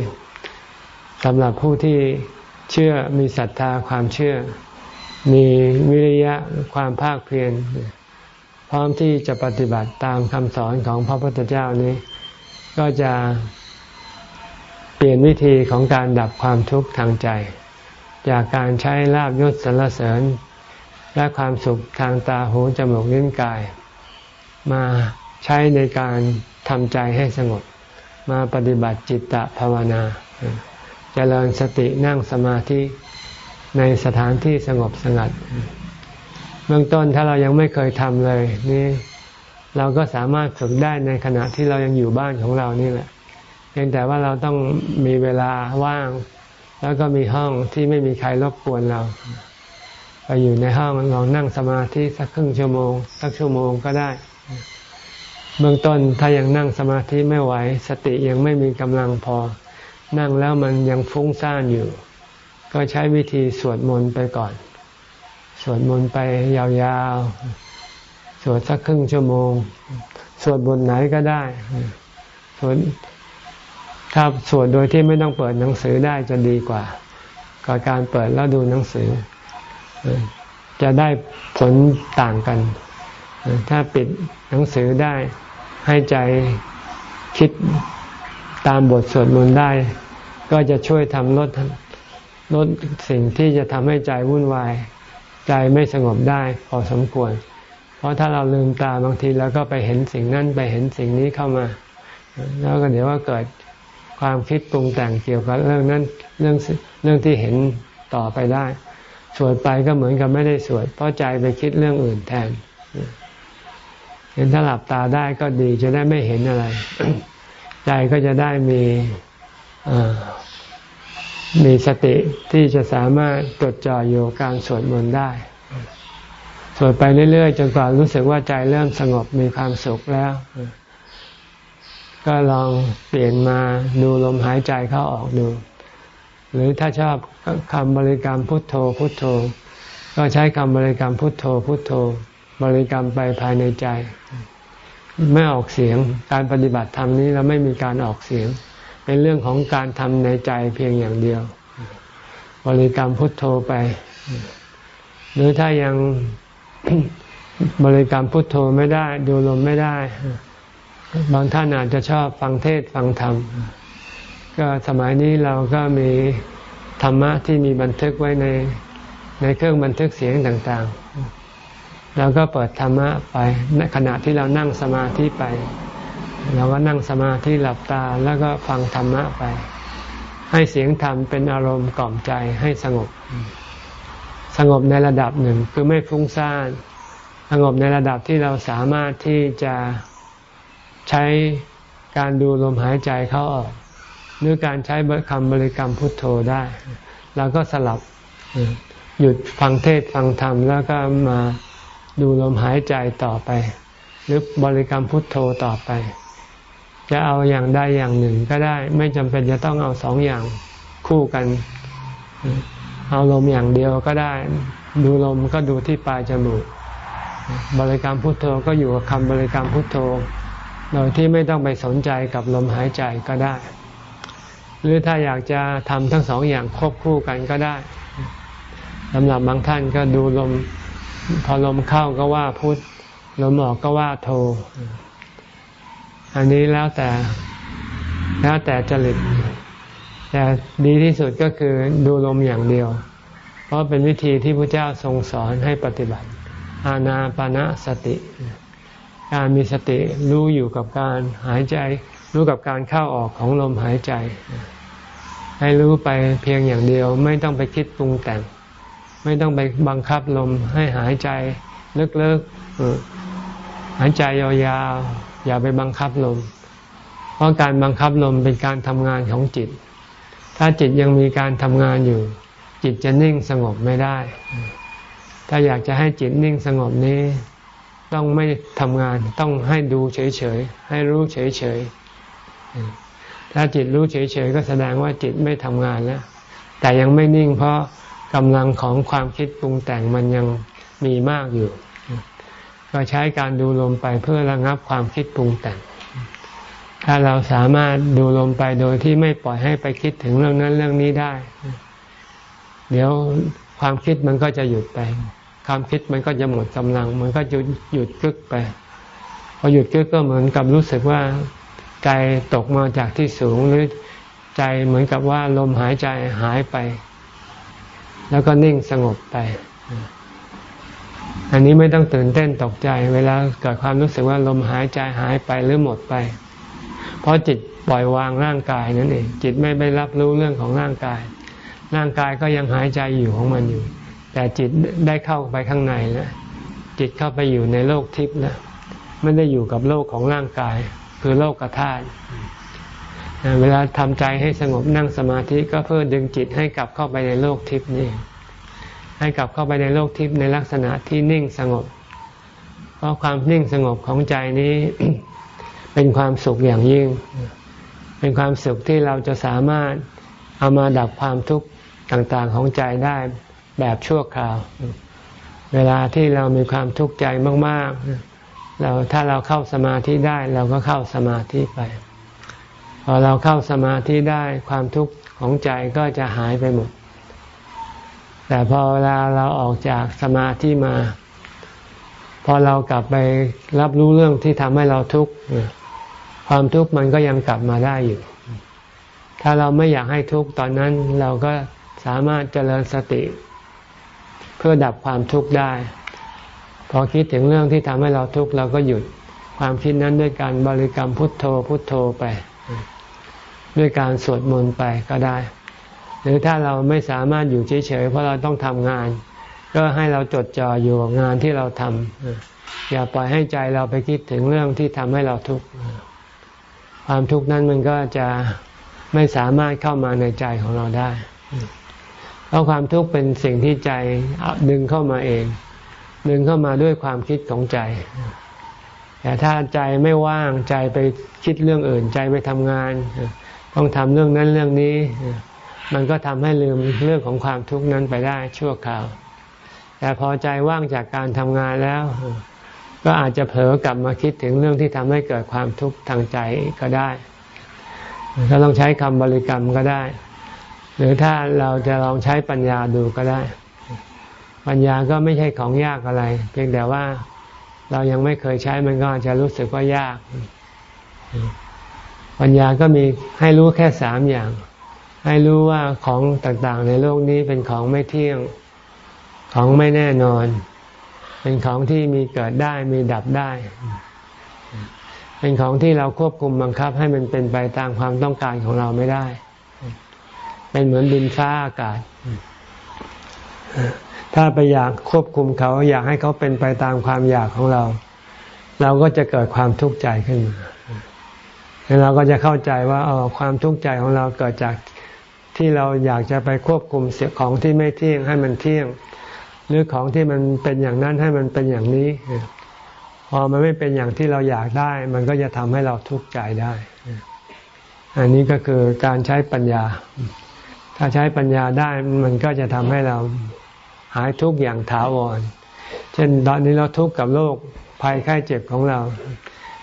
สำหรับผู้ที่เชื่อมีศรัทธาความเชื่อ มีวิริยะความภาคเพียรพร้อมที่จะปฏิบัติตามคำสอนของพระพุทธเจ้านี้ ก็จะเปลี่ยนวิธีของการดับความทุกข์ทางใจ จากการใช้ลาบยศสรรเสริญ และความสุขทางตาหูจมูกลิ้นกาย มาใช้ในการทำใจให้สงบ มาปฏิบัติจิตตภาวนาจเจริญสตินั่งสมาธิในสถานที่สงบสงัด เบื้องต้นถ้าเรายังไม่เคยทำเลยนี่เราก็สามารถฝึกได้ในขณะที่เรายังอยู่บ้านของเรานี่แหละเพียงแต่ว่าเราต้องมีเวลาว่าง แล้วก็มีห้องที่ไม่มีใครรบกวนเรา ไปอยู่ในห้องลองนั่งสมาธิสักครึ่งชั่วโมง สักชั่วโมงก็ได้ เบื้องต้นถ้ายังนั่งสมาธิไม่ไหว สติยังไม่มีกำลังพอ นั่งแล้วมันยังฟุ้งซ่านอยู่ ก็ใช้วิธีสวดมนต์ไปก่อน สวดมนต์ไปยาวๆ สวดสักครึ่งชั่วโมง สวดบทไหนก็ได้ สวดถ้าสวดโดยที่ไม่ต้องเปิดหนังสือได้จะดีกว่ากับการเปิดแล้วดูหนังสือ จะได้ผลต่างกัน ถ้าปิดหนังสือได้ให้ใจคิดตามบทสวดมนต์ได้ ก็จะช่วยทำลดลดสิ่งที่จะทำให้ใจวุ่นวาย ใจไม่สงบได้พอสมควร เพราะถ้าเราลืมตาบางทีเราก็ไปเห็นสิ่งนั้นไปเห็นสิ่งนี้เข้ามา แล้วก็เดี๋ยวว่าเกิดความคิดปรุงแต่งเกี่ยวกับเรื่องนั้นเรื่องเรื่องที่เห็นต่อไปได้ สวดไปก็เหมือนกับไม่ได้สวด เพราะใจไปคิดเรื่องอื่นแทนเห็นถ้าหลับตาได้ก็ดีจะได้ไม่เห็นอะไร ใจก็จะได้มีมีสติที่จะสามารถจดจ่ออยู่การสวดมนต์ได้สวดไปเรื่อยๆจนกว่ารู้สึกว่าใจเริ่มสงบมีความสุขแล้ว ก็ลองเปลี่ยนมาดูลมหายใจเข้าออกดู หรือถ้าชอบคำบริกรรมพุทโธพุทโธ ก็ใช้คำบริกรรมพุทโธพุทโธ บริกรรมไปภายในใจ ไม่ออกเสียงการปฏิบัติธรรมนี้เราไม่มีการออกเสียง เป็นเรื่องของการทำในใจเพียงอย่างเดียว บริกรรมพุทโธไป หรือถ้ายังบริกรรมพุทโธไม่ได้ ดูลมไม่ได้ บางท่านอาจจะชอบฟังเทศฟังธรรม ก็สมัยนี้เราก็มีธรรมะที่มีบันทึกไว้ในในเครื่องบันทึกเสียงต่างๆ เราก็เปิดธรรมะไปในขณะที่เรานั่งสมาธิไปเราก็นั่งสมาธิหลับตาแล้วก็ฟังธรรมะไป ให้เสียงธรรมเป็นอารมณ์กล่อมใจให้สงบ สงบในระดับหนึ่งคือไม่ฟุ้งซ่านสงบในระดับที่เราสามารถที่จะใช้การดูลมหายใจเข้าออก หรือการใช้คำบริกรรมพุทโธได้ เราก็สลับหยุดฟังเทศฟังธรรมแล้วก็มาดูลมหายใจต่อไป หรือบริกรรมพุทโธต่อไป จะเอาอย่างใดอย่างหนึ่งก็ได้ ไม่จำเป็นจะต้องเอาสองอย่างคู่กัน เอาลมอย่างเดียวก็ได้ ดูลมก็ดูที่ปลายจมูกบริกรรมพุทโธก็อยู่กับคำบริกรรมพุทโธโดยที่ไม่ต้องไปสนใจกับลมหายใจก็ได้ หรือถ้าอยากจะทำทั้งสองอย่างควบคู่กันก็ได้สำหรับบางท่านก็ดูลมพอลมเข้าก็ว่าพุทลมออกก็ว่าโธอันนี้แล้วแต่แล้วแต่จริตแต่ดีที่สุดก็คือดูลมอย่างเดียว เพราะเป็นวิธีที่พระเจ้าทรงสอนให้ปฏิบัติ อาณาปณะสติ การมีสติรู้อยู่กับการหายใจ รู้กับการเข้าออกของลมหายใจ ให้รู้ไปเพียงอย่างเดียว ไม่ต้องไปคิดปรุงแต่ง ไม่ต้องไปบังคับลมให้หายใจลึกๆหายใจยาวๆอย่าไปบังคับลม เพราะการบังคับลมเป็นการทำงานของจิต ถ้าจิตยังมีการทำงานอยู่ จิตจะนิ่งสงบไม่ได้ ถ้าอยากจะให้จิตนิ่งสงบนี้ ต้องไม่ทำงานต้องให้ดูเฉยๆให้รู้เฉยๆ ถ้าจิตรู้เฉยๆก็แสดงว่าจิตไม่ทำงานแล้วแต่ยังไม่นิ่งเพราะกำลังของความคิดปรุงแต่งมันยังมีมากอยู่ ก็ใช้การดูลมไปเพื่อระงับความคิดปรุงแต่ง ถ้าเราสามารถดูลมไปโดยที่ไม่ปล่อยให้ไปคิดถึงเรื่องนั้นเรื่องนี้ได้ เดี๋ยวความคิดมันก็จะหยุดไป ความคิดมันก็จะหมดกำลัง มันก็จะหยุดกึกไป พอหยุดกึกก็เหมือนกับรู้สึกว่า ใจตกมาจากที่สูงหรือใจเหมือนกับว่าลมหายใจหายไป แล้วก็นิ่งสงบไป อันนี้ไม่ต้องตื่นเต้นตกใจ เวลาเกิดความรู้สึกว่าลมหายใจหายไปหรือหมดไป เพราะจิตปล่อยวางร่างกายนั่นเอง จิตไม่ไปรับรู้เรื่องของร่างกาย ร่างกายก็ยังหายใจอยู่ของมันอยู่ แต่จิตได้เข้าไปข้างในแล้วจิตเข้าไปอยู่ในโลกทิพย์แล้วไม่ได้อยู่กับโลกของร่างกาย คือโลกธาตุเวลาทำใจให้สงบนั่งสมาธิก็เพื่อดึงจิตให้กลับเข้าไปในโลกทิพย์นี่ ให้กลับเข้าไปในโลกทิพย์ในลักษณะที่นิ่งสงบ เพราะความนิ่งสงบของใจนี้ เป็นความสุขอย่างยิ่ง เป็นความสุขที่เราจะสามารถเอามาดับความทุกข์ต่างๆของใจได้แบบชั่วคราว เวลาที่เรามีความทุกข์ใจมาก ๆ เราถ้าเราเข้าสมาธิได้ เราก็เข้าสมาธิไป พอเราเข้าสมาธิได้ความทุกข์ของใจก็จะหายไปหมด แต่พอเวลาเราออกจากสมาธิมา พอเรากลับไปรับรู้เรื่องที่ทำให้เราทุกข์ความทุกข์มันก็ยังกลับมาได้อยู่ ถ้าเราไม่อยากให้ทุกข์ตอนนั้นเราก็สามารถเจริญสติ เพื่อดับความทุกข์ได้ พอคิดถึงเรื่องที่ทำให้เราทุกข์เราก็หยุดความคิดนั้นด้วยการบริกรรมพุทโธพุทโธไป ด้วยการสวดมนต์ไปก็ได้ หรือถ้าเราไม่สามารถอยู่เฉยๆเพราะเราต้องทำงาน ก็ให้เราจดจ่ออยู่กับงานที่เราทำอย่าปล่อยให้ใจเราไปคิดถึงเรื่องที่ทำให้เราทุกข์ความทุกข์นั้นมันก็จะไม่สามารถเข้ามาในใจของเราได้ เพราะความทุกข์เป็นสิ่งที่ใจดึงเข้ามาเอง ดึงเข้ามาด้วยความคิดของใจ แต่ถ้าใจไม่ว่างใจไปคิดเรื่องอื่นใจไปทำงาน ต้องทำเรื่องนั้นเรื่องนี้ มันก็ทำให้ลืมเรื่องของความทุกข์นั้นไปได้ชั่วคราว แต่พอใจว่างจากการทำงานแล้ว ก็อาจจะเผลอกลับมาคิดถึงเรื่องที่ทำให้เกิดความทุกข์ทางใจก็ได้ ก็ต้องใช้คำบริกรรมก็ได้ หรือถ้าเราจะลองใช้ปัญญาดูก็ได้ ปัญญาก็ไม่ใช่ของยากอะไร เพียงแต่ว่าเรายังไม่เคยใช้มันก็อาจจะรู้สึกว่ายาก ปัญญาก็มีให้รู้แค่สามอย่าง ให้รู้ว่าของต่างๆ ในโลกนี้เป็นของไม่เที่ยง ของไม่แน่นอน เป็นของที่มีเกิดได้มีดับได้ เป็นของที่เราควบคุมบังคับให้มันเป็นไปตามความต้องการของเราไม่ได้ เป็นเหมือนดินฟ้าอากาศ ถ้าไปอยากควบคุมเขา อยากให้เขาเป็นไปตามความอยากของเรา เราก็จะเกิดความทุกข์ใจขึ้นมาแล้วเราก็จะเข้าใจว่าอ๋อความทุกข์ใจของเราเกิดจากที่เราอยากจะไปควบคุมเสียของที่ไม่เที่ยงให้มันเที่ยง หรือของที่มันเป็นอย่างนั้นให้มันเป็นอย่างนี้พอมันไม่เป็นอย่างที่เราอยากได้ มันก็จะทำให้เราทุกข์ใจได้ อันนี้ก็คือการใช้ปัญญา ถ้าใช้ปัญญาได้มันก็จะทำให้เรา หายทุกข์อย่างถาวร เช่นตอนนี้เราทุกข์กับโรคภัยไข้เจ็บของเรา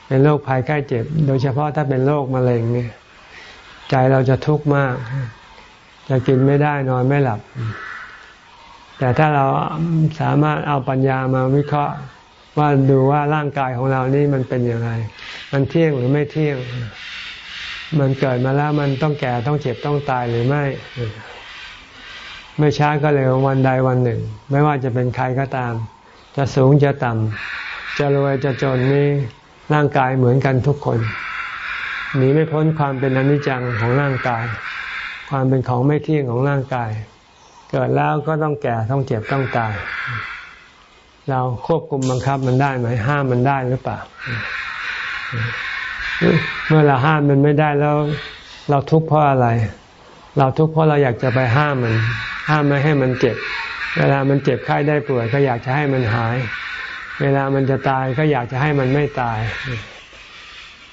เป็นโรคภัยไข้เจ็บ โดยเฉพาะถ้าเป็นโรคมะเร็งเนี่ยใจเราจะทุกข์มาก จะกินไม่ได้นอนไม่หลับ แต่ถ้าเราสามารถเอาปัญญามาวิเคราะห์ว่าดูว่าร่างกายของเรานี่มันเป็นอย่างไร มันเที่ยงหรือไม่เที่ยง มันเกิดมาแล้วมันต้องแก่ต้องเจ็บต้องตายหรือไม่ ไม่ช้าก็เร็ววันใดวันหนึ่ง ไม่ว่าจะเป็นใครก็ตาม จะสูงจะต่ำจะรวยจะจนนี่ร่างกายเหมือนกันทุกคนหนีไม่พ้นความเป็นอนิจจังของร่างกาย ความเป็นของไม่เที่ยงของร่างกาย เกิดแล้วก็ต้องแก่ต้องเจ็บต้องตาย เราควบคุมบังคับมันได้ไหมห้ามมันได้หรือเปล่าเมื่อเราห้ามมันไม่ได้แล้ว เราทุกข์เพราะอะไร เราทุกข์เพราะเราอยากจะไปห้ามมัน ห้ามไม่ให้มันเจ็บ เวลามันเจ็บไข้ได้ป่วยก็อยากจะให้มันหาย เวลามันจะตายก็อยากจะให้มันไม่ตาย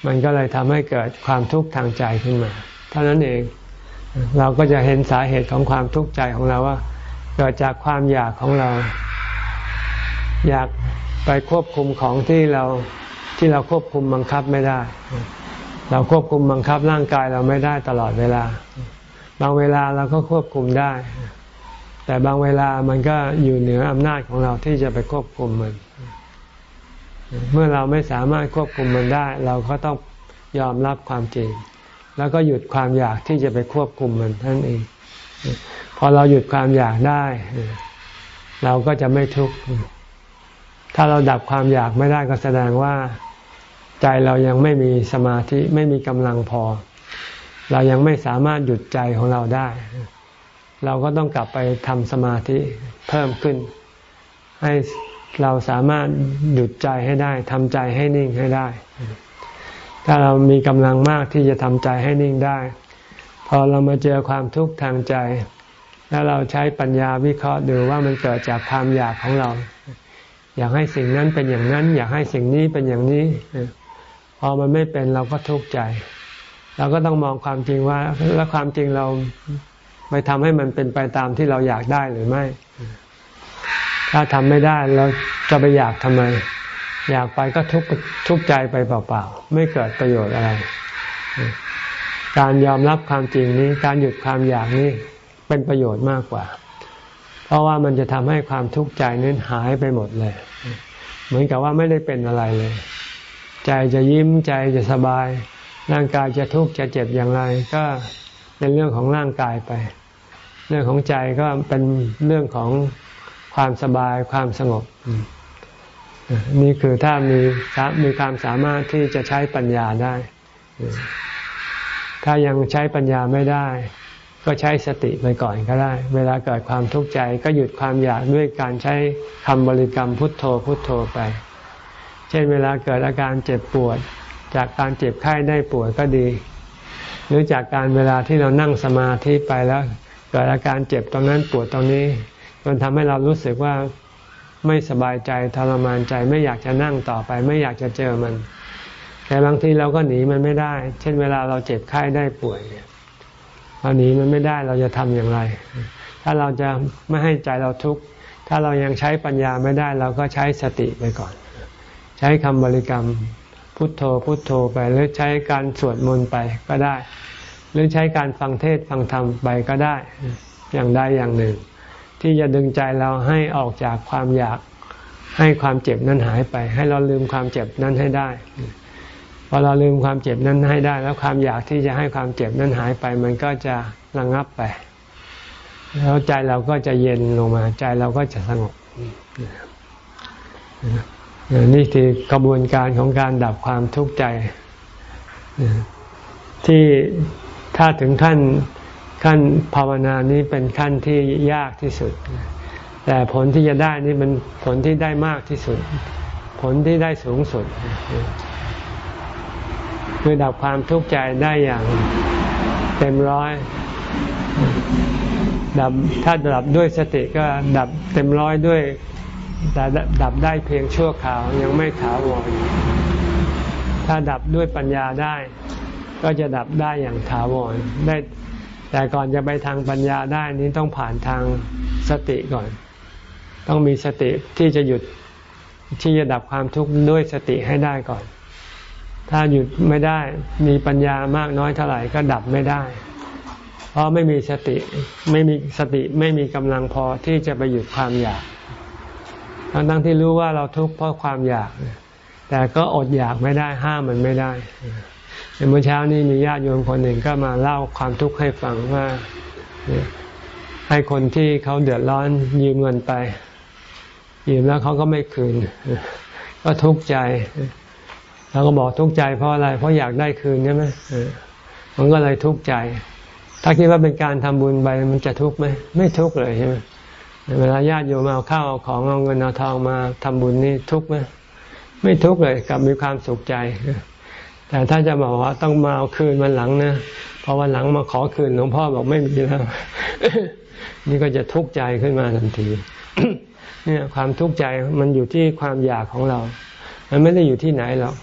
มันก็เลยทำให้เกิดความทุกข์ทางใจขึ้นมา เท่านั้นเอง เราก็จะเห็นสาเหตุของความทุกข์ใจของเราว่าเกิดจากความอยากของเรา อยากไปควบคุมของที่เราที่เราควบคุมบังคับไม่ได้ เราควบคุมบังคับร่างกายเราไม่ได้ตลอดเวลา บางเวลาเราก็ควบคุมได้ แต่บางเวลามันก็อยู่เหนืออำนาจของเราที่จะไปควบคุมมัน เมื่อเราไม่สามารถควบคุมมันได้ เราก็ต้องยอมรับความจริง แล้วก็หยุดความอยากที่จะไปควบคุมมันท่านเอง พอเราหยุดความอยากได้ เราก็จะไม่ทุกข์ถ้าเราดับความอยากไม่ได้ก็แสดงว่าใจเรายังไม่มีสมาธิไม่มีกำลังพอ เรายังไม่สามารถหยุดใจของเราได้ เราก็ต้องกลับไปทำสมาธิเพิ่มขึ้น ให้เราสามารถหยุดใจให้ได้ทำใจให้นิ่งให้ได้ ถ้าเรามีกำลังมากที่จะทำใจให้นิ่งได้ พอเรามาเจอความทุกข์ทางใจ แล้วเราใช้ปัญญาวิเคราะห์ดูว่ามันเกิดจากความอยากของเรา อยากให้สิ่งนั้นเป็นอย่างนั้น อยากให้สิ่งนี้เป็นอย่างนี้ พอมันไม่เป็นเราก็ทุกข์ใจ เราก็ต้องมองความจริงว่า แล้วความจริงเรา ไปทำให้มันเป็นไปตามที่เราอยากได้หรือไม่ ถ้าทำไม่ได้เราจะไปอยากทำไม อยากไปก็ทุกทุกใจไปเปล่าๆ ไม่เกิดประโยชน์อะไร การยอมรับความจริงนี้ การหยุดความอยากนี้เป็นประโยชน์มากกว่า เพราะว่ามันจะทำให้ความทุกข์ใจนั้นหายไปหมดเลย เหมือนกับว่าไม่ได้เป็นอะไรเลย ใจจะยิ้มใจจะสบาย ร่างกายจะทุกข์จะเจ็บอย่างไรก็เป็นเรื่องของร่างกายไป เรื่องของใจก็เป็นเรื่องของความสบายความสงบ นี่คือถ้ามีมีความสามารถที่จะใช้ปัญญาได้ ถ้ายังใช้ปัญญาไม่ได้ ก็ใช้สติไปก่อนก็ได้ เวลาเกิดความทุกข์ใจก็หยุดความอยากด้วยการใช้คำบริกรรมพุทโธพุทโธไป เช่นเวลาเกิดอาการเจ็บปวด จากการเจ็บไข้ได้ปวดก็ดี หรือจากการเวลาที่เรานั่งสมาธิไปแล้ว เกิดอาการเจ็บตรงนั้นปวดตรงนี้จนทำให้เรารู้สึกว่าไม่สบายใจทรมานใจไม่อยากจะนั่งต่อไป ไม่อยากจะเจอมัน แต่บางทีเราก็หนีมันไม่ได้ เช่นเวลาเราเจ็บไข้ได้ป่วยเราหนีมันไม่ได้เราจะทำอย่างไร ถ้าเราจะไม่ให้ใจเราทุกข์ถ้าเรายังใช้ปัญญาไม่ได้ เราก็ใช้สติไปก่อน ใช้คำบริกรรมพุทโธพุทโธไปหรือใช้การสวดมนต์ไปก็ได้ รือใช้การฟังเทศฟังธรรมไปก็ได้ อย่างใดอย่างหนึ่ง ที่จะดึงใจเราให้ออกจากความอยากให้ความเจ็บนั้นหายไป ให้เราลืมความเจ็บนั้นให้ได้พอเราลืมความเจ็บนั้นให้ได้ แล้วความอยากที่จะให้ความเจ็บนั้นหายไป มันก็จะระงับไป แล้วใจเราก็จะเย็นลงมา ใจเราก็จะสงบนี่คือกระบวนการของการดับความทุกข์ใจที่ ถ้าถึงขั้นขั้นภาวนานี้เป็นขั้นที่ยากที่สุด แต่ผลที่จะได้นี่เป็นผลที่ได้มากที่สุด ผลที่ได้สูงสุด คือดับความทุกข์ใจได้อย่างเต็มร้อยดับถ้าดับด้วยสติก็ดับเต็มร้อยด้วยแต่ดับได้เพียงชั่วคราวยังไม่ถาวรถ้าดับด้วยปัญญาได้ ก็จะดับได้อย่างถาวรได้ แต่ก่อนจะไปทางปัญญาได้นี้ต้องผ่านทางสติก่อน ต้องมีสติที่จะหยุดที่จะดับความทุกข์ด้วยสติให้ได้ก่อน ถ้าหยุดไม่ได้มีปัญญามากน้อยเท่าไหร่ก็ดับไม่ได้ เพราะไม่มีสติไม่มีสติไม่มีกำลังพอที่จะไปหยุดความอยากทั้งทั้งที่รู้ว่าเราทุกข์เพราะความอยาก แต่ก็อดอยากไม่ได้ห้ามมันไม่ได้ เมื่อเช้านี้มีญาติโยมคนหนึ่งก็มาเล่าความทุกข์ให้ฟังว่าให้คนที่เขาเดือดร้อนยืมเงินไป ยืมแล้วเขาก็ไม่คืน ก็ทุกข์ใจเราก็บอกทุกข์ใจเพราะอะไรเพราะอยากได้คืนใช่ไหมมันก็เลยทุกข์ใจ ถ้าคิดว่าเป็นการทำบุญไปมันจะทุกข์ไหมไม่ทุกข์เลยใช่ไหมเวลาญาติโยมเอาข้าวเอาของเอาเงินเอาทองมาทำบุญนี่ทุกข์ไหมไม่ทุกข์เลยกับมีความสุขใจ แต่ถ้าจะบอกว่าต้องมาเอาคืนวันหลังนะพอวันหลังมาขอคืนหลวงพ่อบอกไม่มีแล้ว นี่ก็จะทุกข์ใจขึ้นมาทันที เนี่ยความทุกข์ใจมันอยู่ที่ความอยากของเรา มันไม่ได้อยู่ที่ไหนหรอก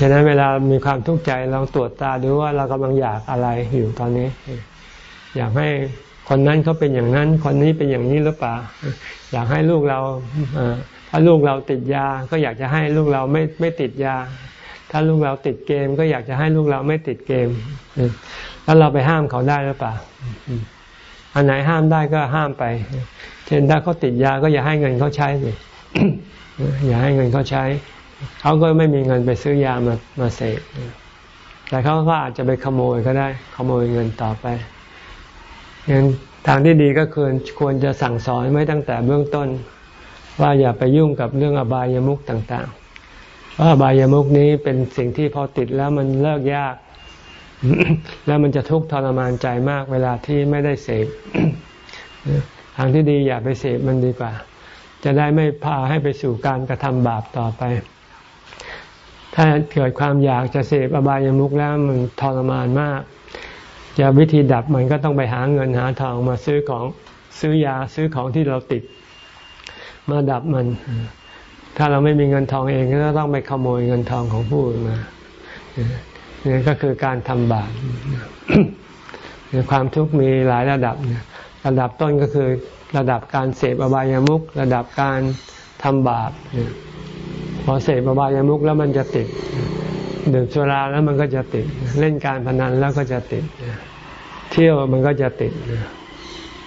ฉะนั้นเวลามีความทุกข์ใจลองตรวจตาดูว่าเรากำลังอยากอะไรอยู่ตอนนี้ อยากให้คนนั้นเขาเป็นอย่างนั้น คนนี้เป็นอย่างนี้หรือเปล่า อยากให้ลูกเราถ้าลูกเราติดยา ก็อยากจะให้ลูกเราไม่ไม่ติดยา ถ้าลูกเราติดเกม ก็อยากจะให้ลูกเราไม่ติดเกม แล้วเราไปห้ามเขาได้หรือเปล่า อันไหนห้ามได้ก็ห้ามไป เช่นถ้าเขาติดยาก็อย่าให้เงินเขาใช้สิอย่าให้เงินเขาใช้ เขาก็ไม่มีเงินไปซื้อยามามาเสพแต่เขาก็อาจจะไปขโมยก็ได้ ขโมยเงินต่อไปงั้นทางที่ดีก็ควรควรจะสั่งสอนไม่ตั้งแต่เบื้องต้น ว่าอย่าไปยุ่งกับเรื่องอบายามุขต่าง ๆ ว่าบายามุกนี้เป็นสิ่งที่พอติดแล้วมันเลิกยาก แล้วมันจะทุกข์ทรมานใจมากเวลาที่ไม่ได้เสพทางที่ดีอย่าไปเสพมันดีกว่า จะได้ไม่พาให้ไปสู่การกระทำบาปต่อไป ถ้าเกิดความอยากจะเสพอบายามุกแล้วมันทรมานมาก จะวิธีดับมันก็ต้องไปหาเงินหาทองมาซื้อของซื้อยาซื้อของที่เราติด มาดับมัน ถ้าเราไม่มีเงินทองเองก็ต้องไปขโมยเงินทองของผู้อื่นมานี่ก็คือการทำบาปความทุกข์มีหลายระดับระดับต้นก็คือระดับการเสพอบายามุขระดับการทำบาปพอเสพอบายามุขแล้วมันจะติดดื่มสุราแล้วมันก็จะติด เล่นการพนันแล้วก็จะติด เที่ยวมันก็จะติด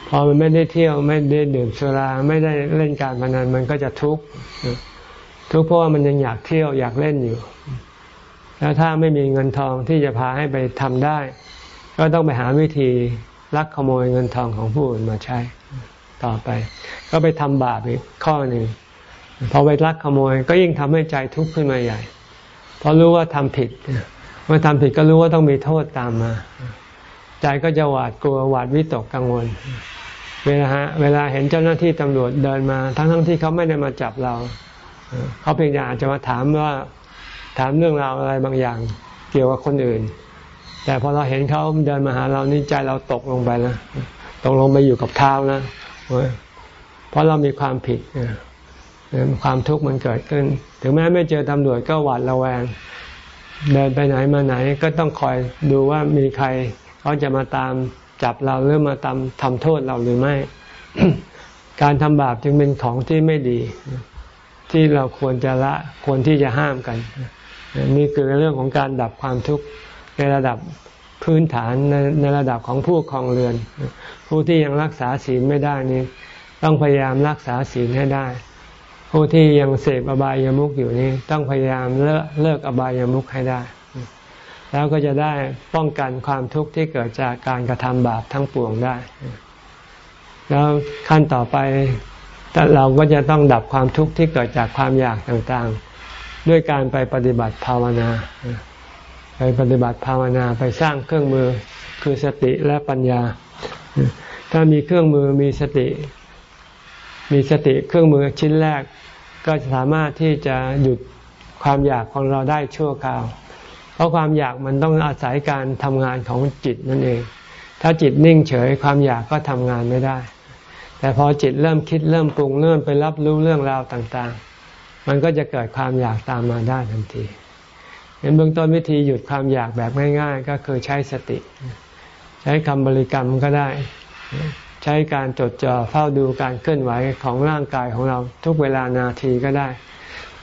พอมันไม่ได้เที่ยวไม่ได้ดื่มสุราไม่ได้เล่นการพนันมันก็จะทุกข์ ทุกข์เพราะว่ามันยังอยากเที่ยวอยากเล่นอยู่ แล้วถ้าไม่มีเงินทองที่จะพาให้ไปทำได้ ก็ต้องไปหาวิธีลักขโมยเงินทองของผู้อื่นมาใช้ต่อไป ก็ไปทำบาปอีกข้อหนึ่งพอไปลักขโมยก็ยิ่งทำให้ใจทุกข์ขึ้นมาใหญ่ เพราะรู้ว่าทำผิดเมื่อทำผิดก็รู้ว่าต้องมีโทษตามมา ใจก็จะหวาดกลัวหวาดวิตกกังวล เวลาเวลาเห็นเจ้าหน้าที่ตำรวจเดินมา ทั้งทั้งที่เขาไม่ได้มาจับเรา เขาเพียงอยากจะมาถามว่าถามเรื่องราวอะไรบางอย่างเกี่ยวกับคนอื่น แต่พอเราเห็นเขาเดินมาหาเรานี่ใจเราตกลงไปแล้วตกลงไปอยู่กับเท้านะเพราะเรามีความผิดความทุกข์มันเกิดขึ้น ถึงแม้ไม่เจอตำรวจก็หวาดระแวง เดินไปไหนมาไหนก็ต้องคอยดูว่ามีใครเขาจะมาตามจับเราหรือมาตามทำโทษเราหรือไม่ การทำบาปจึงเป็นของที่ไม่ดี ที่เราควรจะละควรที่จะห้ามกัน นี่คือเรื่องของการดับความทุกข์ในระดับพื้นฐานในในระดับของผู้ครองเรือน ผู้ที่ยังรักษาศีลไม่ได้นี้ต้องพยายามรักษาศีลให้ได้ ผู้ที่ยังเสพอบายามุขอยู่นี้ต้องพยายามเลิกเลิกอบายามุขให้ได้ แล้วก็จะได้ป้องกันความทุกข์ที่เกิดจากการกระทำบาปทั้งปวงได้ แล้วขั้นต่อไป เราก็จะต้องดับความทุกข์ที่เกิดจากความอยากต่างๆ ด้วยการไปปฏิบัติภาวนา ไปปฏิบัติภาวนาไปสร้างเครื่องมือคือสติและปัญญา ถ้ามีเครื่องมือมีสติ มีสติเครื่องมือชิ้นแรก ก็สามารถที่จะหยุดความอยากของเราได้ชั่วคราว เพราะความอยากมันต้องอาศัยการทำงานของจิตนั่นเอง ถ้าจิตนิ่งเฉยความอยากก็ทำงานไม่ได้ แต่พอจิตเริ่มคิดเริ่มปรุงเริ่มไปรับรู้เรื่องราวต่างๆ มันก็จะเกิดความอยากตามมาได้ทันทีเห็นเบื้องต้นวิธีหยุดความอยากแบบง่าย ๆ ก็คือใช้สติ ใช้คำบริกรรมก็ได้ ใช้การจดจ่อเฝ้าดูการเคลื่อนไหวของร่างกายของเราทุกเวลานาทีก็ได้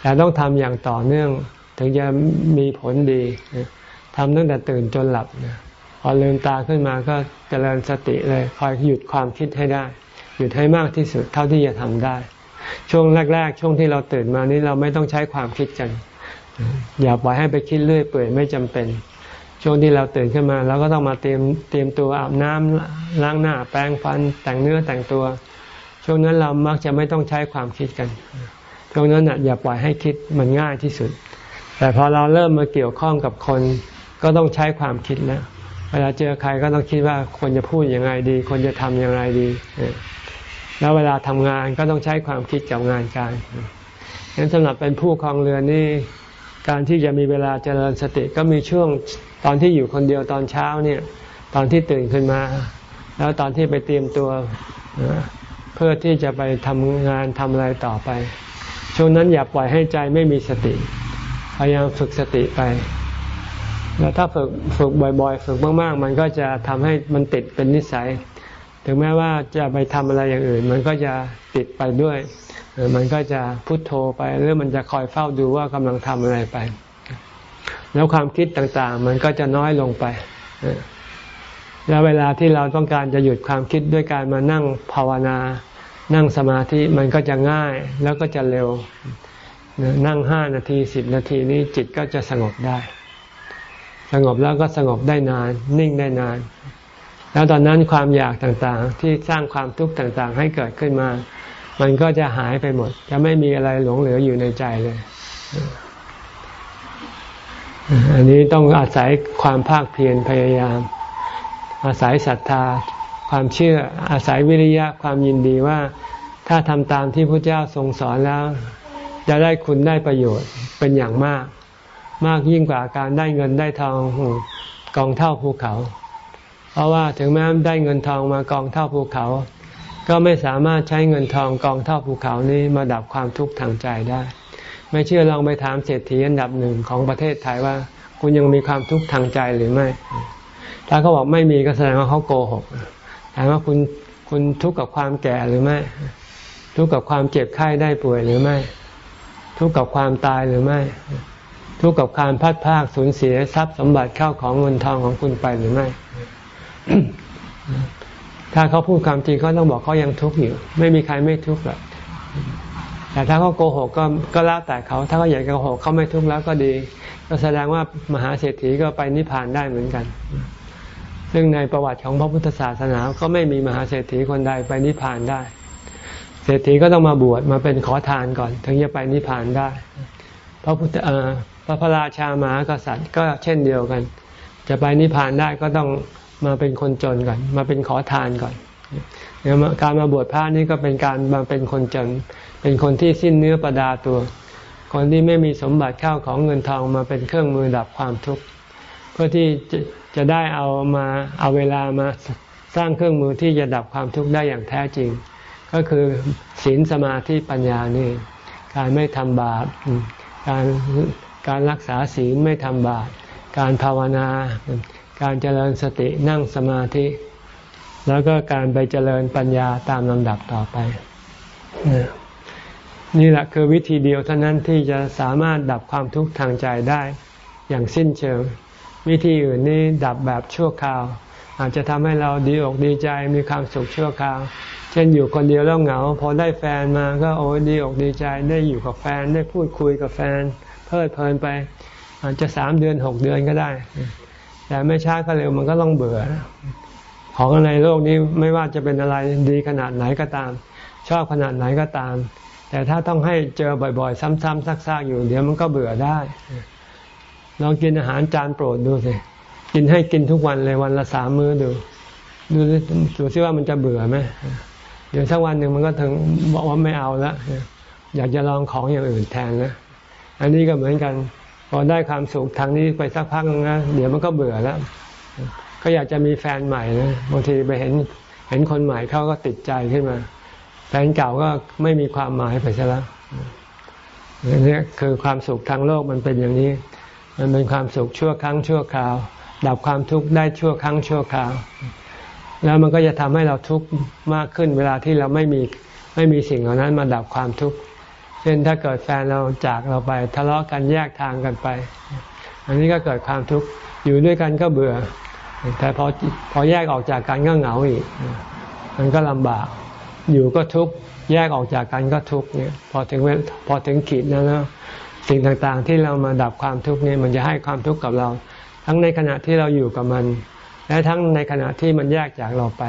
แต่ต้องทำอย่างต่อเนื่องถึงจะมีผลดีทำตั้งแต่ตื่นจนหลับพอลืมตาขึ้นมาก็เจริญสติเลยคอยหยุดความคิดให้ได้ หยุดให้มากที่สุดเท่าที่จะทำได้ ช่วงแรก ๆ ช่วงที่เราตื่นมานี้เราไม่ต้องใช้ความคิดกัน อย่าปล่อยให้ไปคิดเรื่อยเปื่อยไม่จำเป็น ช่วงที่เราตื่นขึ้นมาเราก็ต้องมาเตรียมเตรียมตัวอาบน้ำล้างหน้า แปรงฟัน แต่งเนื้อแต่งตัว ช่วงนั้นเรามักจะไม่ต้องใช้ความคิดกัน ช่วงนั้นอย่าปล่อยให้คิดมันง่ายที่สุด แต่พอเราเริ่มมาเกี่ยวข้องกับคนก็ต้องใช้ความคิดแล้วเวลาเจอใครก็ต้องคิดว่าควรจะพูดยังไงดีควรจะทำยังไงดี แล้วเวลาทำงานก็ต้องใช้ความคิดกับงานการฉะนั้นสำหรับเป็นผู้ครองเรือนนี่การที่จะมีเวลาเจริญสติก็มีช่วงตอนที่อยู่คนเดียวตอนเช้าเนี่ยตอนที่ตื่นขึ้นมา แล้วตอนที่ไปเตรียมตัวเพื่อที่จะไปทำงานทำอะไรต่อไป ช่วงนั้นอย่าปล่อยให้ใจไม่มีสติพยายามฝึกสติไป แล้วถ้าฝึกฝึกบ่อยๆ ฝึกมากๆ มันก็จะทำให้มันติดเป็นนิสัย ถึงแม้ว่าจะไปทำอะไรอย่างอื่น มันก็จะติดไปด้วย มันก็จะพุโทโธไปหรือมันจะคอยเฝ้าดูว่ากำลังทำอะไรไป แล้วความคิดต่างๆ มันก็จะน้อยลงไปแล้วเวลาที่เราต้องการจะหยุดความคิดด้วยการมานั่งภาวนา นั่งสมาธิมันก็จะง่ายแล้วก็จะเร็ว นั่งห้านาทีสิบนาทีนี้จิตก็จะสงบได้ สงบแล้วก็สงบได้นาน นิ่งได้นาน แล้วตอนนั้นความอยากต่างๆ ที่สร้างความทุกข์ต่างๆ ให้เกิดขึ้นมา มันก็จะหายไปหมด จะไม่มีอะไรหลงเหลืออยู่ในใจเลย อันนี้ต้องอาศัยความภาคเพียรพยายาม อาศัยศรัทธา ความเชื่อ อาศัยวิริยะความยินดีว่า ถ้าทำตามที่พระเจ้าทรงสอนแล้ว จะได้คุณได้ประโยชน์เป็นอย่างมาก มากยิ่งกว่าการได้เงินได้ทองกองเท่าภูเขา ราะว่าถึงแม้ได้เงินทองมากองเท่าภูเขา ก็ไม่สามารถใช้เงินทองกองเท่าภูเขานี้มาดับความทุกข์ทางใจได้ ไม่เชื่อลองไปถามเศรษฐีอันดับหนึ่งของประเทศไทยว่า คุณยังมีความทุกข์ทางใจหรือไม่ ถ้าเขาบอกไม่มีก็แสดงว่าเขาโกหกถามว่าคุณคุณทุกข์กับความแก่หรือไม่ ทุกข์กับความเจ็บไข้ได้ป่วยหรือไม่ ทุกข์กับความตายหรือไม่ ทุกข์กับการพัดพากสูญเสียทรัพย์สมบัติเข้าของเงินทองของคุณไปหรือไม่ ถ้าเขาพูดความจริงเขาต้องบอกเขายังทุกข์อยู่ ไม่มีใครไม่ทุกข์หรอกแต่ถ้าเขาโกหกก็ก็แล้วแต่เขา ถ้าเขาอยากโกหกเขาไม่ทุกข์แล้วก็ดี ก็แสดงว่ามหาเศรษฐีก็ไปนิพพานได้เหมือนกัน ซึ่งในประวัติของพระพุทธศาสนาก็ไม่มีมหาเศรษฐีคนใดไปนิพพานได้ เศรษฐีก็ต้องมาบวชมาเป็นขอทานก่อน ถึงจะไปนิพพานได้ พระพุทธพระพระราชามหากษัตริย์ก็เช่นเดียวกัน จะไปนิพพานได้ก็ต้อง มาเป็นคนจนก่อน มาเป็นขอทานก่อนการมาบวชพระนี่ก็เป็นการมาเป็นคนจน เป็นคนที่สิ้นเนื้อประดาตัว คนที่ไม่มีสมบัติข้าวของเงินทองมาเป็นเครื่องมือดับความทุกข์เพื่อที่จะจะได้เอามาเอาเวลามาสร้างเครื่องมือที่จะดับความทุกข์ได้อย่างแท้จริง ก็คือศีลสมาธิปัญญานี่ การไม่ทำบาปการการรักษาศีลไม่ทำบาปการภาวนา การเจริญสตินั่งสมาธิ แล้วก็การไปเจริญปัญญาตามลำดับต่อไป นี่แหละคือวิธีเดียวเท่านั้นที่จะสามารถดับความทุกข์ทางใจได้อย่างสิ้นเชิง วิธีอื่นนี่ดับแบบชั่วคราว อาจจะทำให้เราดีอกดีใจมีความสุขชั่วคราว เช่นอยู่คนเดียวแล้วเหงา พอได้แฟนมาก็โอ้ดีอกดีใจได้อยู่กับแฟนได้พูดคุยกับแฟนเพลิดเพลินไป อาจจะสามเดือนหกเดือนก็ได้ แต่ไม่ช้าก็เร็วมันก็ต้องเบื่อ ของในโลกนี้ไม่ว่าจะเป็นอะไรดีขนาดไหนก็ตาม ชอบขนาดไหนก็ตาม แต่ถ้าต้องให้เจอบ่อยๆ ซ้ำๆซักๆอยู่ เดี๋ยวมันก็เบื่อได้ลองกินอาหารจานโปรดดูสิกินให้กินทุกวันเลยวันละสามมื้อดูดูดูซิว่ามันจะเบื่อไหมเดี๋ยวสักวันหนึ่งมันก็ถึงบอกว่าไม่เอาละอยากจะลองของอย่างอื่นแทนนะ อันนี้ก็เหมือนกัน พอได้ความสุขทางนี้ไปสักพักนะเดี๋ยวมันก็เบื่อแล้ว ก็อยากจะมีแฟนใหม่นะบางทีไปเห็นเห็นคนใหม่เขาก็ติดใจขึ้นมา แฟนเก่าก็ไม่มีความหมายไปซะแล้วนี่คือความสุขทางโลกมันเป็นอย่างนี้ มันเป็นความสุขชั่วครั้งชั่วคราว ดับความทุกข์ได้ชั่วครั้งชั่วคราว แล้วมันก็จะทำให้เราทุกข์มากขึ้นเวลาที่เราไม่มีไม่มีสิ่งเหล่านั้นมาดับความทุกข์ เช่นถ้าเกิดแฟนเราจากเราไป ทะเลาะกันแยกทางกันไป อันนี้ก็เกิดความทุกข์อยู่ด้วยกันก็เบื่อ แต่พอพอแยกออกจากกันก็เหงาอีก มันก็ลำบาก อยู่ก็ทุกข์แยกออกจากกันก็ทุกข์เนี่ยพอถึงพอถึงขีดนั้นแล้วสิ่งต่างๆ ที่เรามาดับความทุกข์นี่มันจะให้ความทุกข์กับเรา ทั้งในขณะที่เราอยู่กับมัน และทั้งในขณะที่มันแยกจากเราไป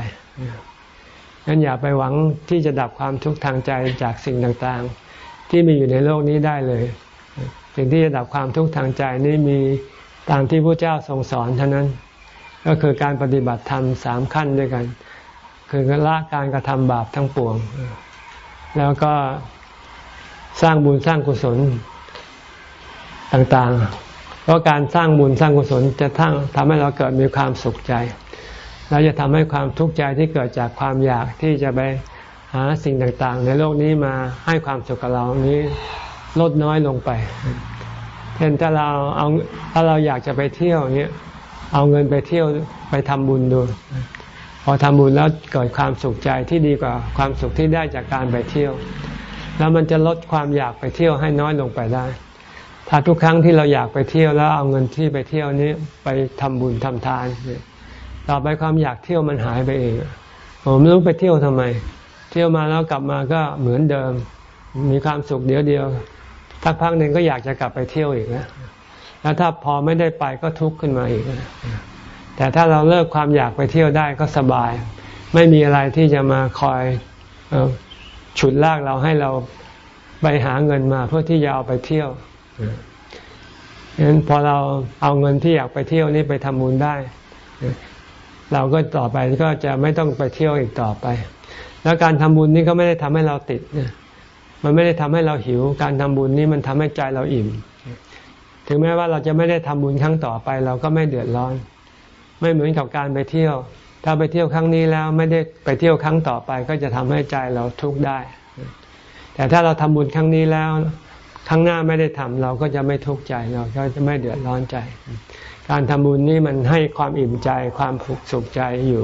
งั้นอย่าไปหวังที่จะดับความทุกข์ทางใจจากสิ่งต่างๆ ที่มีอยู่ในโลกนี้ได้เลย สิ่งที่จะดับความทุกข์ทางใจนี่มีตามที่พระเจ้าทรงสอนเท่านั้น ก็คือการปฏิบัติธรรมสามขั้นด้วยกัน คือละการกระทำบาปทั้งปวง แล้วก็สร้างบุญสร้างกุศลต่างๆ เพราะการสร้างบุญสร้างกุศลจะทั้งทำให้เราเกิดมีความสุขใจ แล้วจะทำให้ความทุกข์ใจที่เกิดจากความอยากที่จะไป หาสิ่งต่างๆ ในโลกนี้มาให้ความสุขกับเรานี้ลดน้อยลงไปเช่นถ้าเราเอาถ้าเราอยากจะไปเที่ยวเนี้ยเอาเงินไปเที่ยวไปทำบุญดู พอทำบุญแล้วเกิดความสุขใจที่ดีกว่าความสุขที่ได้จากการไปเที่ยว แล้วมันจะลดความอยากไปเที่ยวให้น้อยลงไปได้ ถ้าทุกครั้งที่เราอยากไปเที่ยวแล้วเอาเงินที่ไปเที่ยวนี้ไปทำบุญทำทาน ต่อไปความอยากเที่ยวมันหายไปเองผมไม่รู้ไปเที่ยวทำไม เที่ยวมาแล้วกลับมาก็เหมือนเดิม มีความสุขเดียวเดียวสักพักหนึ่งก็อยากจะกลับไปเที่ยวอีกแล้วแล้วถ้าพอไม่ได้ไปก็ทุกข์ขึ้นมาอีกแต่ถ้าเราเลิกความอยากไปเที่ยวได้ก็สบาย ไม่มีอะไรที่จะมาคอยฉุดลากเราให้เราไปหาเงินมาเพื่อที่จะเอาไปเที่ยวฉะนั้นพอเราเอาเงินที่อยากไปเที่ยวนี้ไปทำบุญได้ เราก็ต่อไปก็จะไม่ต้องไปเที่ยวอีกต่อไป แล้วการทำบุญนี้ก็ไม่ได้ทำให้เราติดมันไม่ได้ทำให้เราหิว การทำบุญนี้มันทำให้ใจเราอิ่ม ถึงแม้ว่าเราจะไม่ได้ทำบุญครั้งต่อไป เราก็ไม่เดือดร้อน ไม่เหมือนกับการไปเที่ยว ถ้าไปเที่ยวครั้งนี้แล้วไม่ได้ไปเที่ยวครั้งต่อไป ก็จะทำให้ใจเราทุกข์ได้ แต่ถ้าเราทำบุญครั้งนี้แล้วครั้งหน้าไม่ได้ทำเราก็จะไม่ทุกข์ใจเราก็จะไม่เดือดร้อนใจ การทำบุญนี้มันให้ความอิ่มใจความผุกสุขใจอยู่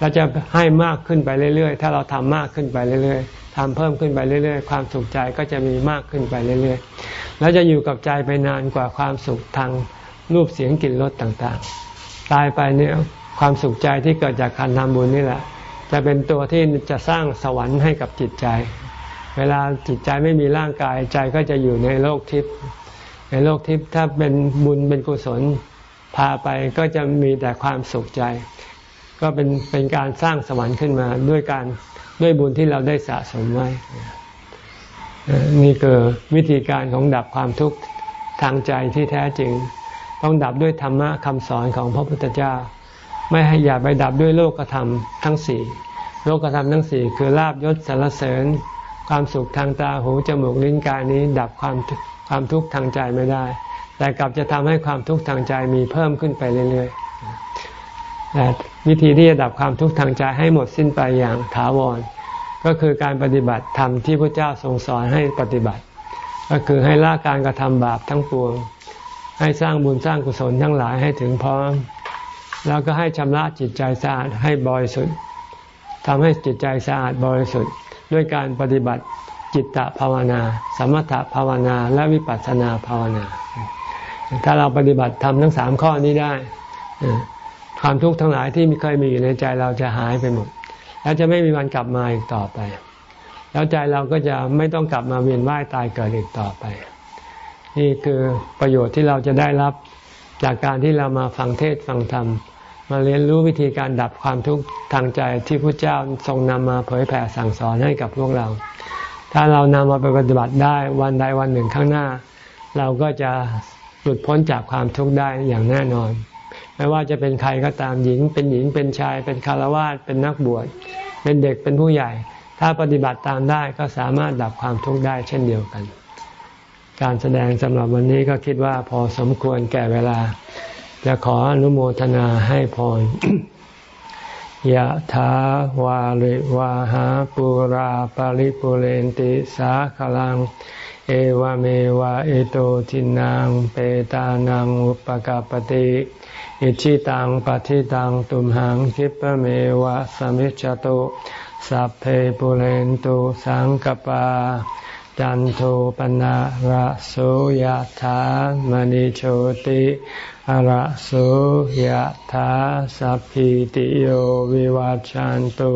เราจะให้มากขึ้นไปเรื่อยๆ ถ้าเราทำมากขึ้นไปเรื่อยๆทำเพิ่มขึ้นไปเรื่อยๆ ความสุขใจก็จะมีมากขึ้นไปเรื่อยๆ แล้วจะอยู่กับใจไปนานกว่าความสุขทางรูปเสียงกลิ่นรสต่างๆ ตายไปเนี่ยความสุขใจที่เกิดจากการทำบุญนี่แหละ จะเป็นตัวที่จะสร้างสวรรค์ให้กับจิตใจ เวลาจิตใจไม่มีร่างกายใจก็จะอยู่ในโลกทิพย์ในโลกทิพย์ถ้าเป็นบุญเป็นกุศลพาไปก็จะมีแต่ความสุขใจ ก็เป็นเป็นการสร้างสวรรค์ขึ้นมาด้วยการด้วยบุญที่เราได้สะสมไว้ นี่คือวิธีการของดับความทุกข์ทางใจที่แท้จริง ต้องดับด้วยธรรมะคำสอนของพระพุทธเจ้า ไม่ให้อย่าไปดับด้วยโลกธรรมทั้งสี่โลกธรรมทั้งสี่คือลาบยศสารเสริญ ความสุขทางตาหูจมูกลิ้นกายนี้ ดับความความทุกข์ทางใจไม่ได้ แต่กลับจะทำให้ความทุกข์ทางใจมีเพิ่มขึ้นไปเรื่อยๆ แต่วิธีที่จะดับความทุกข์ทางใจให้หมดสิ้นไปอย่างถาวร ก็คือการปฏิบัติธรรมที่พระเจ้าทรงสอนให้ปฏิบัติ ก็คือให้ละการกระทำบาปทั้งปวง ให้สร้างบุญสร้างกุศลทั้งหลายให้ถึงพร้อม แล้วก็ให้ชำระจิตใจสะอาดให้บริสุทธิ์ทำให้จิตใจสะอาดบริสุทธิ์ ด้วยการปฏิบัติจิตตภาวนา สมถภาวนา และวิปัสสนาภาวนา ถ้าเราปฏิบัติทำทั้งสามข้อนี้ได้ ความทุกข์ทั้งหลายที่เคยมีอยู่ในใจเราจะหายไปหมด แล้วจะไม่มีวันกลับมาอีกต่อไป แล้วใจเราก็จะไม่ต้องกลับมาเวียนว่ายตายเกิดอีกต่อไป นี่คือประโยชน์ที่เราจะได้รับจากการที่เรามาฟังเทศฟังธรรม มาเรียนรู้วิธีการดับความทุกข์ทางใจที่พระเจ้าทรงนำมาเผยแผ่สั่งสอนให้กับพวกเรา ถ้าเรานำมาไปปฏิบัติได้วันใดวันหนึ่งข้างหน้า เราก็จะหลุดพ้นจากความทุกข์ได้อย่างแน่นอน ไม่ว่าจะเป็นใครก็ตามหญิง เป็นหญิงเป็นชาย เป็นคารวาสเป็นนักบวชเป็นเด็กเป็นผู้ใหญ่ ถ้าปฏิบัติตามได้ก็สามารถดับความทุกข์ได้เช่นเดียวกัน การแสดงสำหรับวันนี้ก็คิดว่าพอสมควรแก่เวลา จะขออนุโมทนาให้พรยะถาวาริวาหาปุราปาริปุเรนติสาขลัง เอวเมวะเอโตทินังเปตานังอุปกาปติอิชิตังปฏิตังตุมหังคิปเมวะสมิจจตุสัพเพปุเรนตุสังกปา จันโทปนะระโสยธามณิโชติ ระโสยธาสัพพิติโยวิวัจจันตุ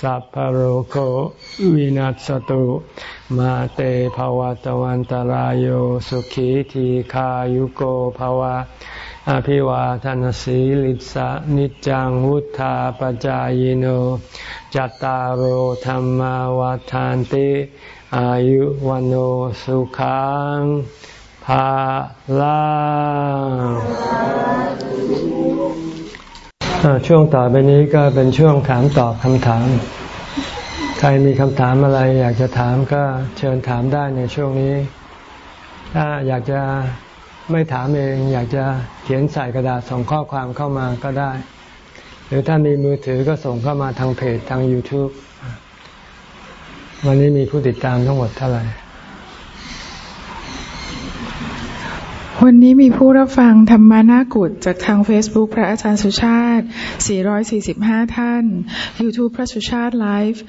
สัพพโรโควินัสตุมาเตภวตวันตารโยสุขีทีขายุโกภวะ อภิวาทานสีลิสะนิจังวุธาปจายโนจตารโหธรรมวาทานติ อายุวันโอสุขัง ภาลาช่วงต่อไปนี้ก็เป็นช่วงถามตอบคำถาม ใครมีคำถามอะไร อยากจะถามก็เชิญถามได้ในช่วงนี้ ถ้าอยากจะไม่ถามเองอยากจะเขียนใส่กระดาษส่งข้อความเข้ามาก็ได้ หรือถ้ามีมือถือก็ส่งเข้ามาทางเพจทาง YouTube วันนี้มีผู้ติดตามทั้งหมดเท่าไหร่ วันนี้มีผู้รับฟังธรรมานากุฏจากทาง Facebook พระอาจารย์สุชาติ 445 ท่าน YouTube พระสุชาติไลฟ์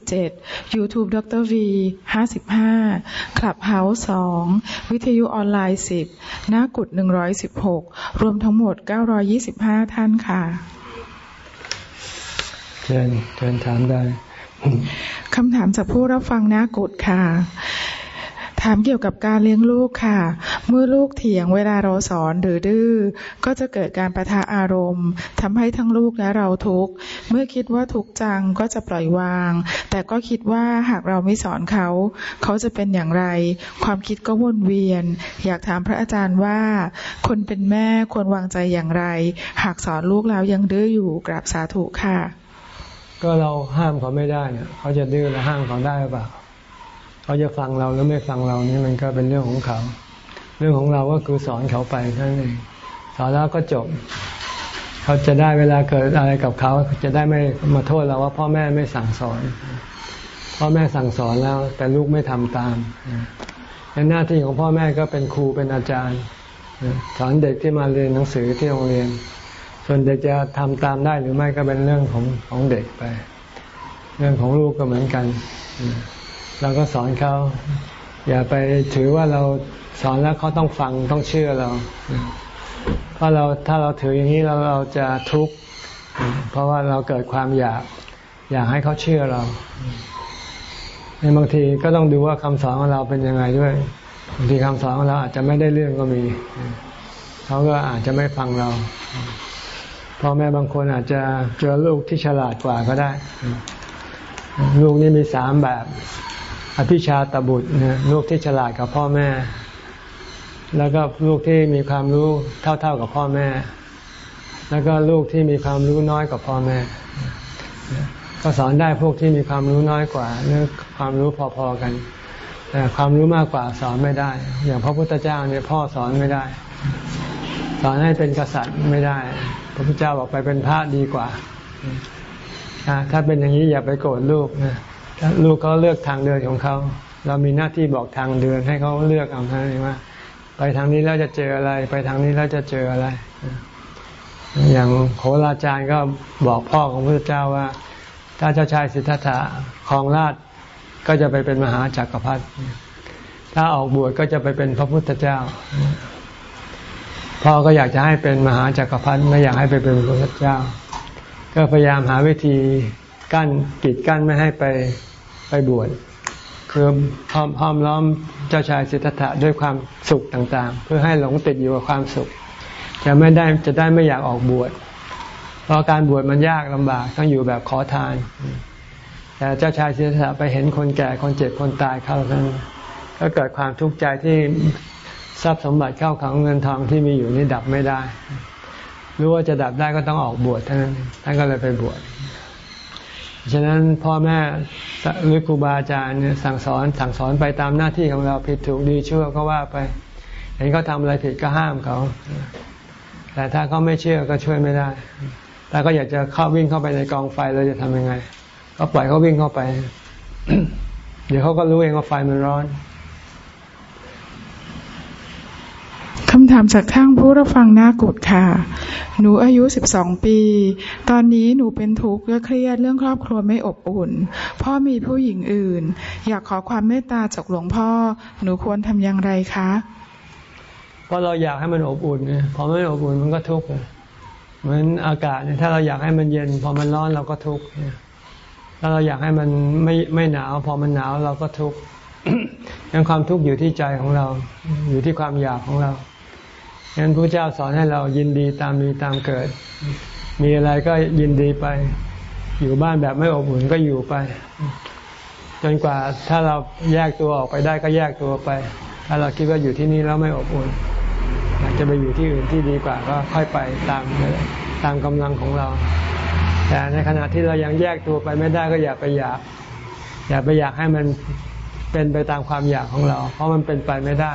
297 YouTube ดร V 55 Clubhouse 2 วิทยุออนไลน์ 10 นากุฏ116 รวมทั้งหมด 925 ท่านค่ะ เชิญเชิญถามได้ คำถามจากผู้รับฟังนากุฏค่ะถามเกี่ยวกับการเลี้ยงลูกค่ะ เมื่อลูกเถียงเวลาเราสอนหรือดื้อ ก็จะเกิดการประทะอารมณ์ทำให้ทั้งลูกและเราทุกข์ เมื่อคิดว่าทุกข์จังก็จะปล่อยวาง แต่ก็คิดว่าหากเราไม่สอนเขา เขาจะเป็นอย่างไร ความคิดก็วนเวียน อยากถามพระอาจารย์ว่า คนเป็นแม่ควรวางใจอย่างไร หากสอนลูกแล้วยังดื้ออยู่กราบสาธุค่ะ ก็เราห้ามเขาไม่ได้เนี่ยเขาจะดื้อเราห้ามเขาได้หรือเปล่า เขาจะฟังเราหรือไม่ฟังเรานี่มันก็เป็นเรื่องของเขา เรื่องของเราก็คือสอนเขาไปแค่นั้นเองสอนแล้วก็จบ เขาจะได้เวลาเกิดอะไรกับเขาจะได้ไม่มาโทษเราว่าพ่อแม่ไม่สั่งสอน พ่อแม่สั่งสอนแล้ว แต่ลูกไม่ทำตามหน้าที่ของพ่อแม่ก็เป็นครูเป็นอาจารย์สอนเด็กที่มาเรียนหนังสือที่โรงเรียน ส่วนเด็กจะทำตามได้หรือไม่ก็เป็นเรื่องของของเด็กไป เรื่องของลูกก็เหมือนกัน เราก็สอนเขาอย่าไปถือว่าเราสอนแล้วเขาต้องฟังต้องเชื่อเราเพราะเราถ้าเราถืออย่างนี้เราเราจะทุกข์เพราะว่าเราเกิดความอยาก อยากให้เขาเชื่อเราในบางทีก็ต้องดูว่าคำสอนของเราเป็นยังไงด้วยบางทีคำสอนของเราอาจจะไม่ได้เรื่องก็มีเขาก็อาจจะไม่ฟังเราพ่อแม่บางคนอาจจะเจอลูกที่ฉลาดกว่าก็ได้ ลูกนี่มีสามแบบ อภิชาตบุตรนะลูกที่ฉลาดกับพ่อแม่ แล้วก็ลูกที่มีความรู้เท่าๆกับพ่อแม่ แล้วก็ลูกที่มีความรู้น้อยกว่าพ่อแม่ ก็สอนได้พวกที่มีความรู้น้อยกว่าหรือความรู้พอๆกัน แต่ความรู้มากกว่าสอนไม่ได้ อย่างพระพุทธเจ้าเนี่ยพ่อสอนไม่ได้ สอนให้เป็นกษัตริย์ไม่ได้ พระพุทธเจ้าบอกไปเป็นพระดีกว่าถ้าเป็นอย่างนี้อย่าไปโกรธลูกนะ ลูกเขาเลือกทางเดินของเขา เรามีหน้าที่บอกทางเดินให้เขาเลือกเอาเท่านั้ว่า ไปทางนี้แล้วจะเจออะไร ไปทางนี้แล้วจะเจออะไร อย่างโหราจารย์ก็บอกพ่อของพระพุทธเจ้าว่า ถ้าเจ้าชายสิทธัตถะครองราชก็จะไปเป็นมหาจักรพรรดิถ้าออกบวชก็จะไปเป็นพระพุทธเจ้าพ่อก็อยากจะให้เป็นมหาจักรพรรดิไม่อยากให้ไปเป็นพระพุทธเจ้า ก็พยายามหาวิธีกั้นกีดกั้นไม่ให้ไป ไปบวชคือห้อมห้อมล้อมเจ้าชายสิทธัตถะด้วยความสุขต่างๆ เพื่อให้หลงติดอยู่กับความสุข จะไม่ได้จะได้ไม่อยากออกบวชเพราะการบวชมันยากลำบากต้องอยู่แบบขอทาน แต่เจ้าชายสิทธัตถะไปเห็นคนแก่คนเจ็บคนตายเข้านั้นก็เกิดความทุกข์ใจที่ทรัพย์สมบัติเข้าของเงินทองที่มีอยู่นี่ดับไม่ได้ รู้ว่าจะดับได้ก็ต้องออกบวชท่านั้นท่านก็เลยไปบวช ฉะนั้นพ่อแม่หรือครูบาอาจารย์เนี่ยสั่งสอนสั่งสอนไปตามหน้าที่ของเราผิดถูกดีชั่วก็ว่าไปเห็นเขาทาอะไรผิดก็ห้ามเขา แต่ถ้าเขาไม่เชื่อก็ช่วยไม่ได้แต่ก็อยากจะเข้าวิ่งเข้าไปในกองไฟเราจะทำยังไง ก็ปล่อยเขาวิ่งเข้าไป เดี๋ยวเขาก็รู้เองว่าไฟมันร้อนคำถามจากข้างผู้รับฟังหน้ากุดค่ะ หนูอายุสิบสองปี ตอนนี้หนูเป็นทุกข์และเครียดเรื่องครอบครัวไม่อบอุ่น พ่อมีผู้หญิงอื่น อยากขอความเมตตาจากหลวงพ่อ หนูควรทำอย่างไรคะเพราะเราอยากให้มันอบอุ่นเนี่ยพอไม่อบอุ่นมันก็ทุกข์เหมือนอากาศเนี่ยถ้าเราอยากให้มันเย็น พอมันร้อนเราก็ทุกข์ถ้าเราอยากให้มันไม่ไม่หนาว พอมันหนาวเราก็ทุกข์ยังความทุกข์อยู่ที่ใจของเรา อยู่ที่ความอยากของเรา งั้นพระเจ้าสอนให้เรายินดีตามมีตามเกิด มีอะไรก็ยินดีไป อยู่บ้านแบบไม่อบอุ่นก็อยู่ไป จนกว่าถ้าเราแยกตัวออกไปได้ก็แยกตัวไป ถ้าเราคิดว่าอยู่ที่นี่แล้วไม่อบอุ่นอยากจะไปอยู่ที่อื่นที่ดีกว่าก็ค่อยไปตามตามกำลังของเรา แต่ในขณะที่เรายังแยกตัวไปไม่ได้ก็อย่าไปอยาก อย่าไปอยากให้มันเป็นไปตามความอยากของเรา เพราะมันเป็นไปไม่ได้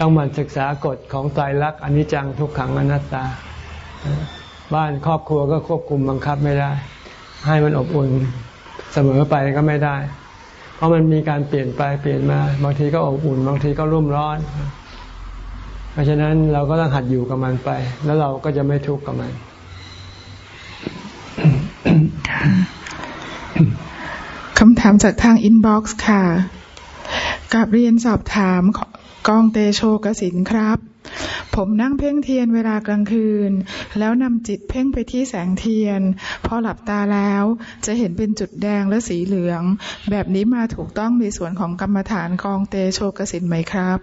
ต้องมันศึกษากฎของไตรลักษณ์อนิจจังทุกขังอนัตตา บ้านครอบครัวก็ควบคุมบังคับไม่ได้ ให้มันอบอุ่นเสมอไปก็ไม่ได้ เพราะมันมีการเปลี่ยนไปเปลี่ยนมา บางทีก็อบอุ่น บางทีก็รุ่มร้อน เพราะฉะนั้นเราก็ต้องหัดอยู่กับมันไป แล้วเราก็จะไม่ทุกข์กับมัน คำถามจากทางอินบ็อกซ์ค่ะกับเรียนสอบถาม กองเตโชกสินครับ ผมนั่งเพ่งเทียนเวลากลางคืน แล้วนำจิตเพ่งไปที่แสงเทียน พอหลับตาแล้วจะเห็นเป็นจุดแดงและสีเหลือง แบบนี้มาถูกต้องในส่วนของกรรมฐานกองเตโชกสินไหมครับ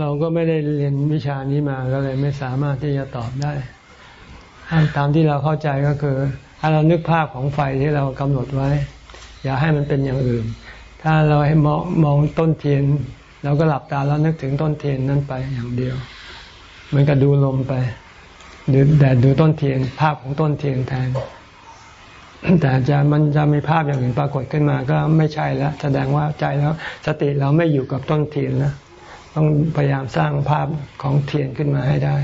เราก็ไม่ได้เรียนวิชานี้มาก็เลยไม่สามารถที่จะตอบได้ตามที่เราเข้าใจก็คือถ้าเรานึกภาพของไฟที่เรากำหนดไว้ อย่าให้มันเป็นอย่างอื่น ถ้าเราให้มองมองต้นเทียน เราก็หลับตาแล้วนึกถึงต้นเทียนนั้นไปอย่างเดียว เหมือนกับดูลมไปดูแต่ดูต้นเทียน ภาพของต้นเทียนแทน แต่จะมันจะมีภาพอย่างอื่นปรากฏขึ้นมา ก็ไม่ใช่แล้ว แสดงว่าใจแล้ว สติเราไม่อยู่กับต้นเทียนแล้วต้องพยายามสร้างภาพของเทียนขึ้นมาให้ได้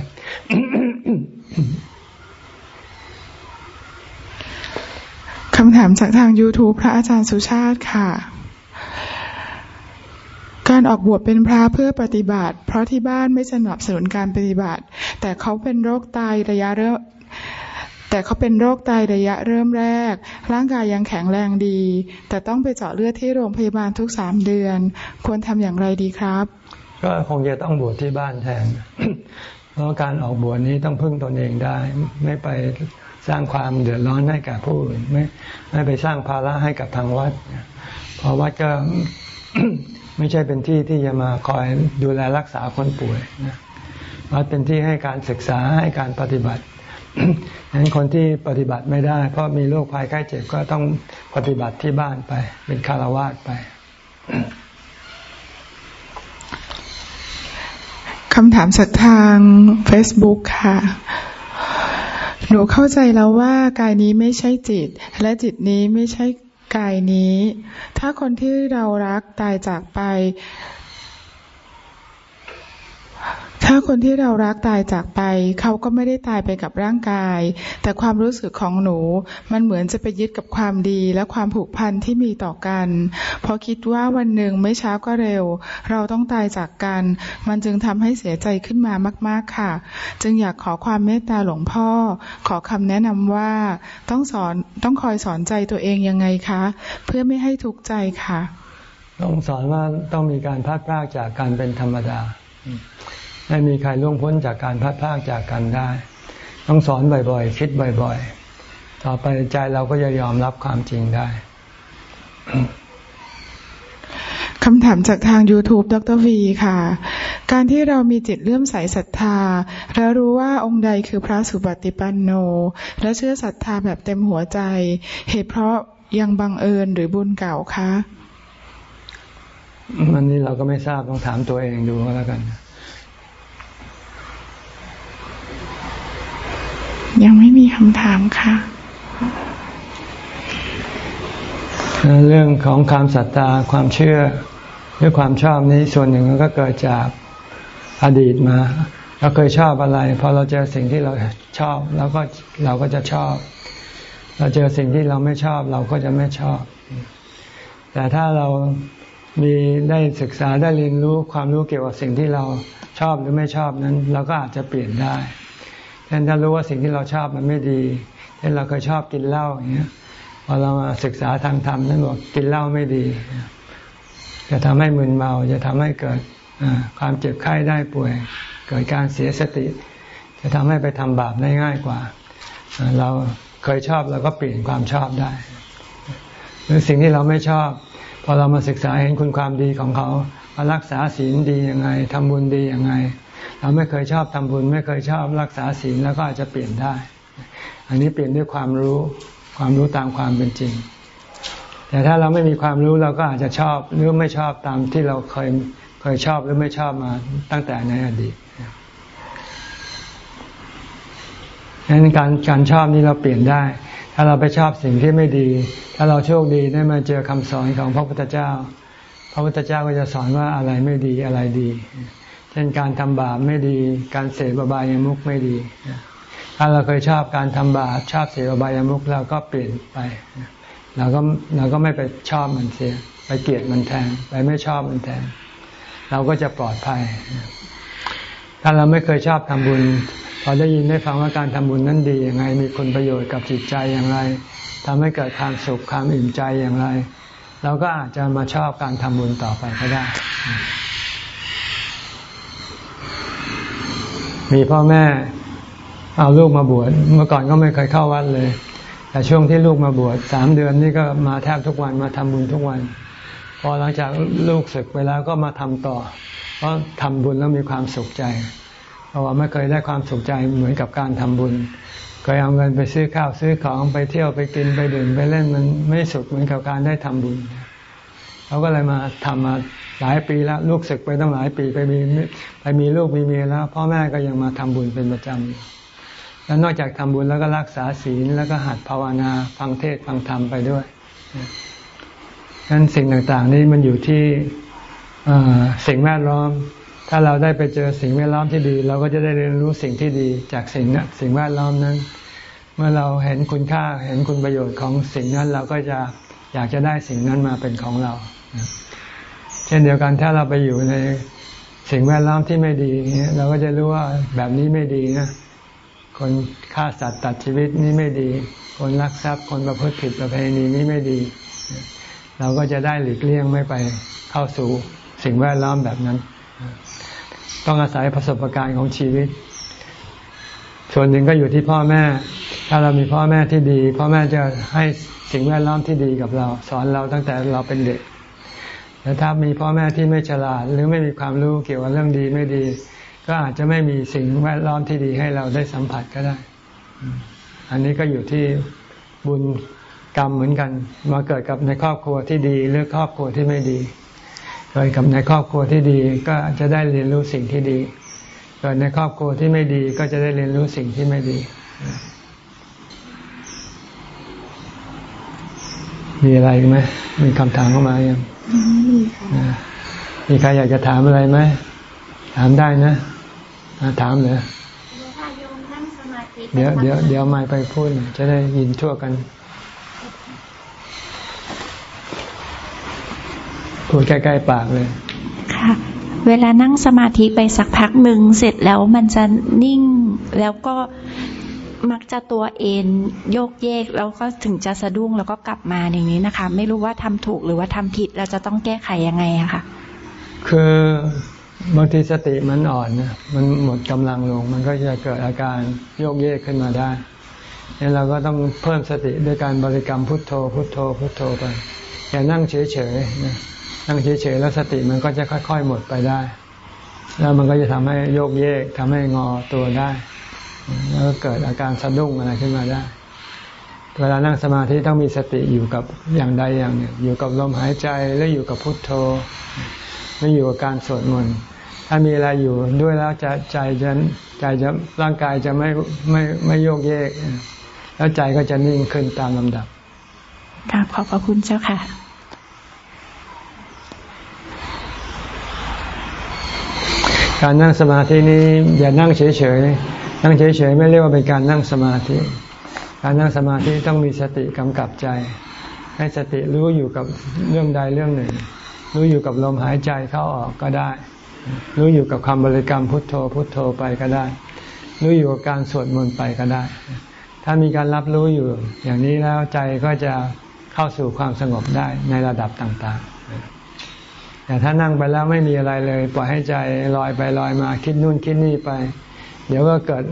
คำถามจากทาง YouTube พระอาจารย์สุชาติค่ะ การออกบวชเป็นพระเพื่อปฏิบัติ เพราะที่บ้านไม่สนับสนุนการปฏิบัติ แต่เขาเป็นโรคตายระยะเริ่มแต่เขาเป็นโรคตระยะเริ่มแรก ร่างกายยังแข็งแรงดี แต่ต้องไปเจาะเลือดที่โรงพยาบาลทุกสามเดือน ควรทำอย่างไรดีครับ ก็คงจะต้องบวชที่บ้านแทน เพราะการออกบวชนี้ต้องพึ่งตนเองได้ ไม่ไปสร้างความเดือดร้อนให้กับผู้อื่นไม่ไม่ไปสร้างภาระให้กับทางวัด เพราะวัดก็ ไม่ใช่เป็นที่ที่จะมาคอยดูแลรักษาคนป่วยนะวัดเป็นที่ให้การศึกษาให้การปฏิบัติฉะนั้นคนที่ปฏิบัติไม่ได้ เพราะมีโรคภัยไข้เจ็บก็ต้องปฏิบัติที่บ้านไป เป็นคารวะไปคำถามจากทาง Facebook ค่ะ หนูเข้าใจแล้วว่ากายนี้ไม่ใช่จิต และจิตนี้ไม่ใช่ กายนี้ ถ้าคนที่เรารักตายจากไป ถ้าคนที่เรารักตายจากไป เขาก็ไม่ได้ตายไปกับร่างกาย แต่ความรู้สึกของหนู มันเหมือนจะไปยึดกับความดีและความผูกพันที่มีต่อกันพอคิดว่าวันหนึ่งไม่ช้าก็เร็ว เราต้องตายจากกัน มันจึงทำให้เสียใจขึ้นมามาก ๆค่ะ จึงอยากขอความเมตตาหลวงพ่อ ขอคำแนะนำว่าต้องสอนต้องคอยสอนใจตัวเองยังไงคะ เพื่อไม่ให้ทุกข์ใจค่ะ ต้องสอนว่าต้องมีการพัดพากจากการเป็นธรรมดา ไม่มีใครล่วงพ้นจากการพัดพากจากกันได้ ต้องสอนบ่อยๆ คิดบ่อยๆ ต่อไปใจเราก็จะยอมรับความจริงได้คำถามจากทาง YouTube ดรวีค่ะ การที่เรามีจิตเลื่อมใสศรัทธา และรู้ว่าองค์ใดคือพระสุปฏิปันโน และเชื่อศรัทธาแบบเต็มหัวใจ เหตุเพราะยังบังเอิญหรือบุญเก่าคะมันนี้เราก็ไม่ทราบต้องถามตัวเองดูก็แล้วกัน ยังไม่มีคำถามค่ะ เรื่องของความศรัทธาความเชื่อหรือความชอบนี้ส่วนหนึ่งก็เกิดจากอดีตมาเราเคยชอบอะไรพอเราเจอสิ่งที่เราชอบแล้วก็เราก็จะชอบ เราเจอสิ่งที่เราไม่ชอบ เราก็จะไม่ชอบ แต่ถ้าเรามีได้ศึกษาได้เรียนรู้ความรู้เกี่ยวกับสิ่งที่เราชอบหรือไม่ชอบนั้น เราก็อาจจะเปลี่ยนได้ ช่นถ้ารู้ว่าสิ่งที่เราชอบมันไม่ดี เช่นเราเคยชอบกินเหล้าอย่างเงี้ยพอเรามาศึกษาทางธรรมนั่นบอกกินเหล้าไม่ดี จะทำให้มึนเมา จะทำให้เกิดความเจ็บไข้ได้ป่วย เกิดการเสียสติ จะทำให้ไปทำบาปได้ง่ายกว่า เราเคยชอบเราก็เปลี่ยนความชอบได้ หรือสิ่งที่เราไม่ชอบ พอเรามาศึกษาเห็นคุณความดีของเขามารักษาศีลดียังไงทำบุญดียังไง เราไม่เคยชอบทำบุญ ไม่เคยชอบรักษาศีลแล้วก็อาจจะเปลี่ยนได้ อันนี้เปลี่ยนด้วยความรู้ความรู้ตามความเป็นจริง แต่ถ้าเราไม่มีความรู้เราก็อาจจะชอบหรือไม่ชอบตามที่เราเคยเคยชอบหรือไม่ชอบมาตั้งแต่ในอดีตดังนั้นการการชอบนี้เราเปลี่ยนได้ ถ้าเราไปชอบสิ่งที่ไม่ดี ถ้าเราโชคดีได้มาเจอคำสอนของพระพุทธเจ้า พระพุทธเจ้าก็จะสอนว่าอะไรไม่ดีอะไรดี เช่นการทำบาปไม่ดี การเสพบายามุขไม่ดี ถ้าเราเคยชอบการทำบาปชอบเสพบายามุขเราก็เปลี่ยนไปเราก็เราก็ไม่ไปชอบมันเสีย ไปเกลียดมันแทนไปไม่ชอบมันแทน เราก็จะปลอดภัย ถ้าเราไม่เคยชอบทำบุญพอได้ยินได้ฟังว่าการทำบุญนั้นดีอย่างไรมีคุณประโยชน์กับจิตใจอย่างไรทำให้เกิดความสุขความอิ่มใจอย่างไร เราก็อาจจะมาชอบการทำบุญต่อไปก็ได้ มีพ่อแม่เอาลูกมาบวชเมื่อก่อนก็ไม่เคยเข้าวัดเลย แต่ช่วงที่ลูกมาบวชสามเดือนนี่ก็มาแทบทุกวันมาทำบุญทุกวัน พอหลังจากลูกศึกไปแล้วก็มาทำต่อ เพราะทำบุญแล้วมีความสุขใจ เพราะว่าไม่เคยได้ความสุขใจเหมือนกับการทำบุญ เคยเอาเงินไปซื้อข้าวซื้อของไปเที่ยวไปกินไปดื่มไปเล่นมันไม่สุขเหมือนกับการได้ทำบุญเขาก็เลยมาทำมา หลายปีแล้วลูกศึกไปตั้งหลายปีไปมีไปมีลูกมีเมียแล้ว พ่อแม่ก็ยังมาทำบุญเป็นประจำแล้วนอกจากทำบุญแล้วก็รักษาศีลแล้วก็หัดภาวนาฟังเทศฟังธรรมไปด้วยดังนั้นสิ่งต่างๆ นี้มันอยู่ที่สิ่งแวดล้อม ถ้าเราได้ไปเจอสิ่งแวดล้อมที่ดี เราก็จะได้เรียนรู้สิ่งที่ดีจากสิ่งนั้นสิ่งแวดล้อมนั้น เมื่อเราเห็นคุณค่าเห็นคุณประโยชน์ของสิ่งนั้นเราก็จะอยากจะได้สิ่งนั้นมาเป็นของเรา เช่นเดียวกันถ้าเราไปอยู่ในสิ่งแวดล้อมที่ไม่ดีเราก็จะรู้ว่าแบบนี้ไม่ดีนะคนฆ่าสัตว์ตัดชีวิตนี่ไม่ดี คนลักทรัพย์คนประพฤติผิดประเพณีนี้ไม่ดี เราก็จะได้หลีกเลี่ยงไม่ไปเข้าสู่สิ่งแวดล้อมแบบนั้น ต้องอาศัยประสบการณ์ของชีวิต ส่วนหนึ่งก็อยู่ที่พ่อแม่ ถ้าเรามีพ่อแม่ที่ดี พ่อแม่จะให้สิ่งแวดล้อมที่ดีกับเรา สอนเราตั้งแต่เราเป็นเด็ก แต่ถ้ามีพ่อแม่ที่ไม่ฉลาด หรือไม่มีความรู้เกี่ยวกับเรื่องดีไม่ดี ก็อาจจะไม่มีสิ่งแวดล้อมที่ดีให้เราได้สัมผัสก็ได้ อันนี้ก็อยู่ที่บุญกรรมเหมือนกัน มาเกิดกับในครอบครัวที่ดี หรือครอบครัวที่ไม่ดี เกิดกับในครอบครัวที่ดีก็จะได้เรียนรู้สิ่งที่ดีเกิดในครอบครัวที่ไม่ดีก็จะได้เรียนรู้สิ่งที่ไม่ดีมีอะไรไหมมีคำถามเข้ามายัง มีค่ะมีใครอยากจะถามอะไรไหม ถามได้นะ ถามเลยเดี๋ยวเดี๋ยวเดี๋ยวไม่ไปพูด จะได้ยินทั่วกัน พูดใกล้ๆปากเลย ค่ะ เวลานั่งสมาธิไปสักพักหนึ่งเสร็จแล้วมันจะนิ่งแล้วก็ มักจะตัวเอ็นโยกเยกแล้วก็ถึงจะสะดุ้งแล้วก็กลับมาอย่างนี้นะคะ ไม่รู้ว่าทำถูกหรือว่าทำผิดเราจะต้องแก้ไขยังไงอะคะคือบางทีสติมันอ่อนนะมันหมดกำลังลง มันก็จะเกิดอาการโยกเยกขึ้นมาได้เนี่ยเราก็ต้องเพิ่มสติด้วยการบริกรรมพุทโธ พุทโธ พุทโธไปอย่านั่งเฉยๆนะนั่งเฉยๆแล้วสติมันก็จะค่อย ๆ หมดไปได้ แล้วมันก็จะทำให้โยกเยกทำให้งอตัวได้ แล้วเกิดอาการสะดุ้งอะไรขึ้นมาได้ เวลานั่งสมาธิต้องมีสติอยู่กับอย่างใดอย่างหนึ่ง อยู่กับลมหายใจแล้วอยู่กับพุทโธไม่อยู่กับการสวดมนต์ถ้ามีอะไรอยู่ด้วยแล้วจะใจจะใจจะร่างกายจะไม่ไม่ไม่โยกเยก แล้วใจก็จะนิ่งขึ้นตามลำดับครับขอบพระคุณเจ้าค่ะ การนั่งสมาธินี้อย่านั่งเฉยๆ นั่งเฉยๆไม่เรียกว่าเป็นการนั่งสมาธิ การนั่งสมาธิต้องมีสติกำกับใจ ให้สติรู้อยู่กับเรื่องใดเรื่องหนึ่ง รู้อยู่กับลมหายใจเข้าออกก็ได้ รู้อยู่กับคำบริกรรมพุทโธพุทโธไปก็ได้ รู้อยู่กับการสวดมนต์ไปก็ได้ ถ้ามีการรับรู้อยู่ อย่างนี้แล้วใจก็จะเข้าสู่ความสงบได้ในระดับต่างๆ แต่ถ้านั่งไปแล้วไม่มีอะไรเลย ปล่อยให้ใจลอยไปลอยมาคิดนู่นคิดนี่ไป เดี๋ยวก็เกิด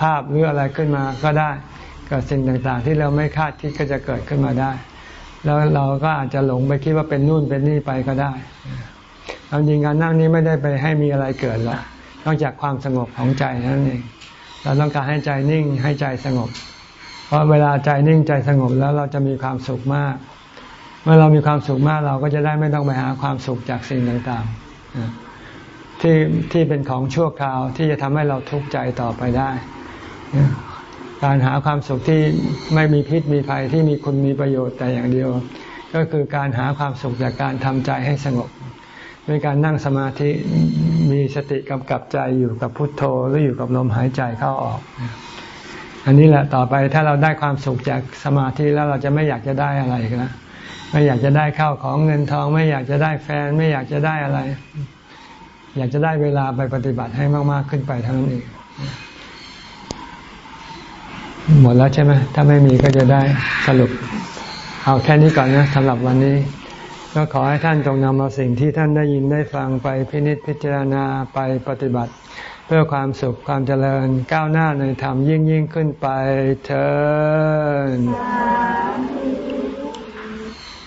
ภาพหรืออะไรขึ้นมาก็ได้ เกิดสิ่งต่างๆ ที่เราไม่คาดคิดก็จะเกิดขึ้นมาได้ แล้วเราก็อาจจะหลงไปคิดว่าเป็นนู่นเป็นนี่ไปก็ได้ความจริงการนั่งนี้ไม่ได้ไปให้มีอะไรเกิดหรอกนอกจากความสงบของใจนั่นเองเราต้องการให้ใจนิ่งให้ใจสงบ เพราะเวลาใจนิ่งใจสงบแล้วเราจะมีความสุขมาก เมื่อเรามีความสุขมากเราก็จะได้ไม่ต้องไปหาความสุขจากสิ่งต่างๆ ที่ที่เป็นของชั่วคราวที่จะทำให้เราทุกข์ใจต่อไปได้ การหาความสุขที่ไม่มีพิษมีภัยที่มีคุณมีประโยชน์แต่อย่างเดียว ก็คือการหาความสุขจากการทำใจให้สงบด้วยการนั่งสมาธิมีสติกำกับใจอยู่กับพุทโธหรืออยู่กับลมหายใจเข้าออก อันนี้แหละต่อไปถ้าเราได้ความสุขจากสมาธิแล้วเราจะไม่อยากจะได้อะไรนะไม่อยากจะได้ข้าวของเงินทอง ไม่อยากจะได้แฟน ไม่อยากจะได้อะไร อยากจะได้เวลาไปปฏิบัติให้มาก ๆ ขึ้นไปเท่านั้นเองหมดแล้วใช่ไหมถ้าไม่มีก็จะได้สรุป เอาแค่นี้ก่อนนะสำหรับวันนี้ ก็ขอให้ท่านจงนำเอาสิ่งที่ท่านได้ยินได้ฟังไปพินิจพิจารณาไปปฏิบัติ เพื่อความสุขความเจริญก้าวหน้าในธรรมยิ่งยิ่งขึ้นไปเถิด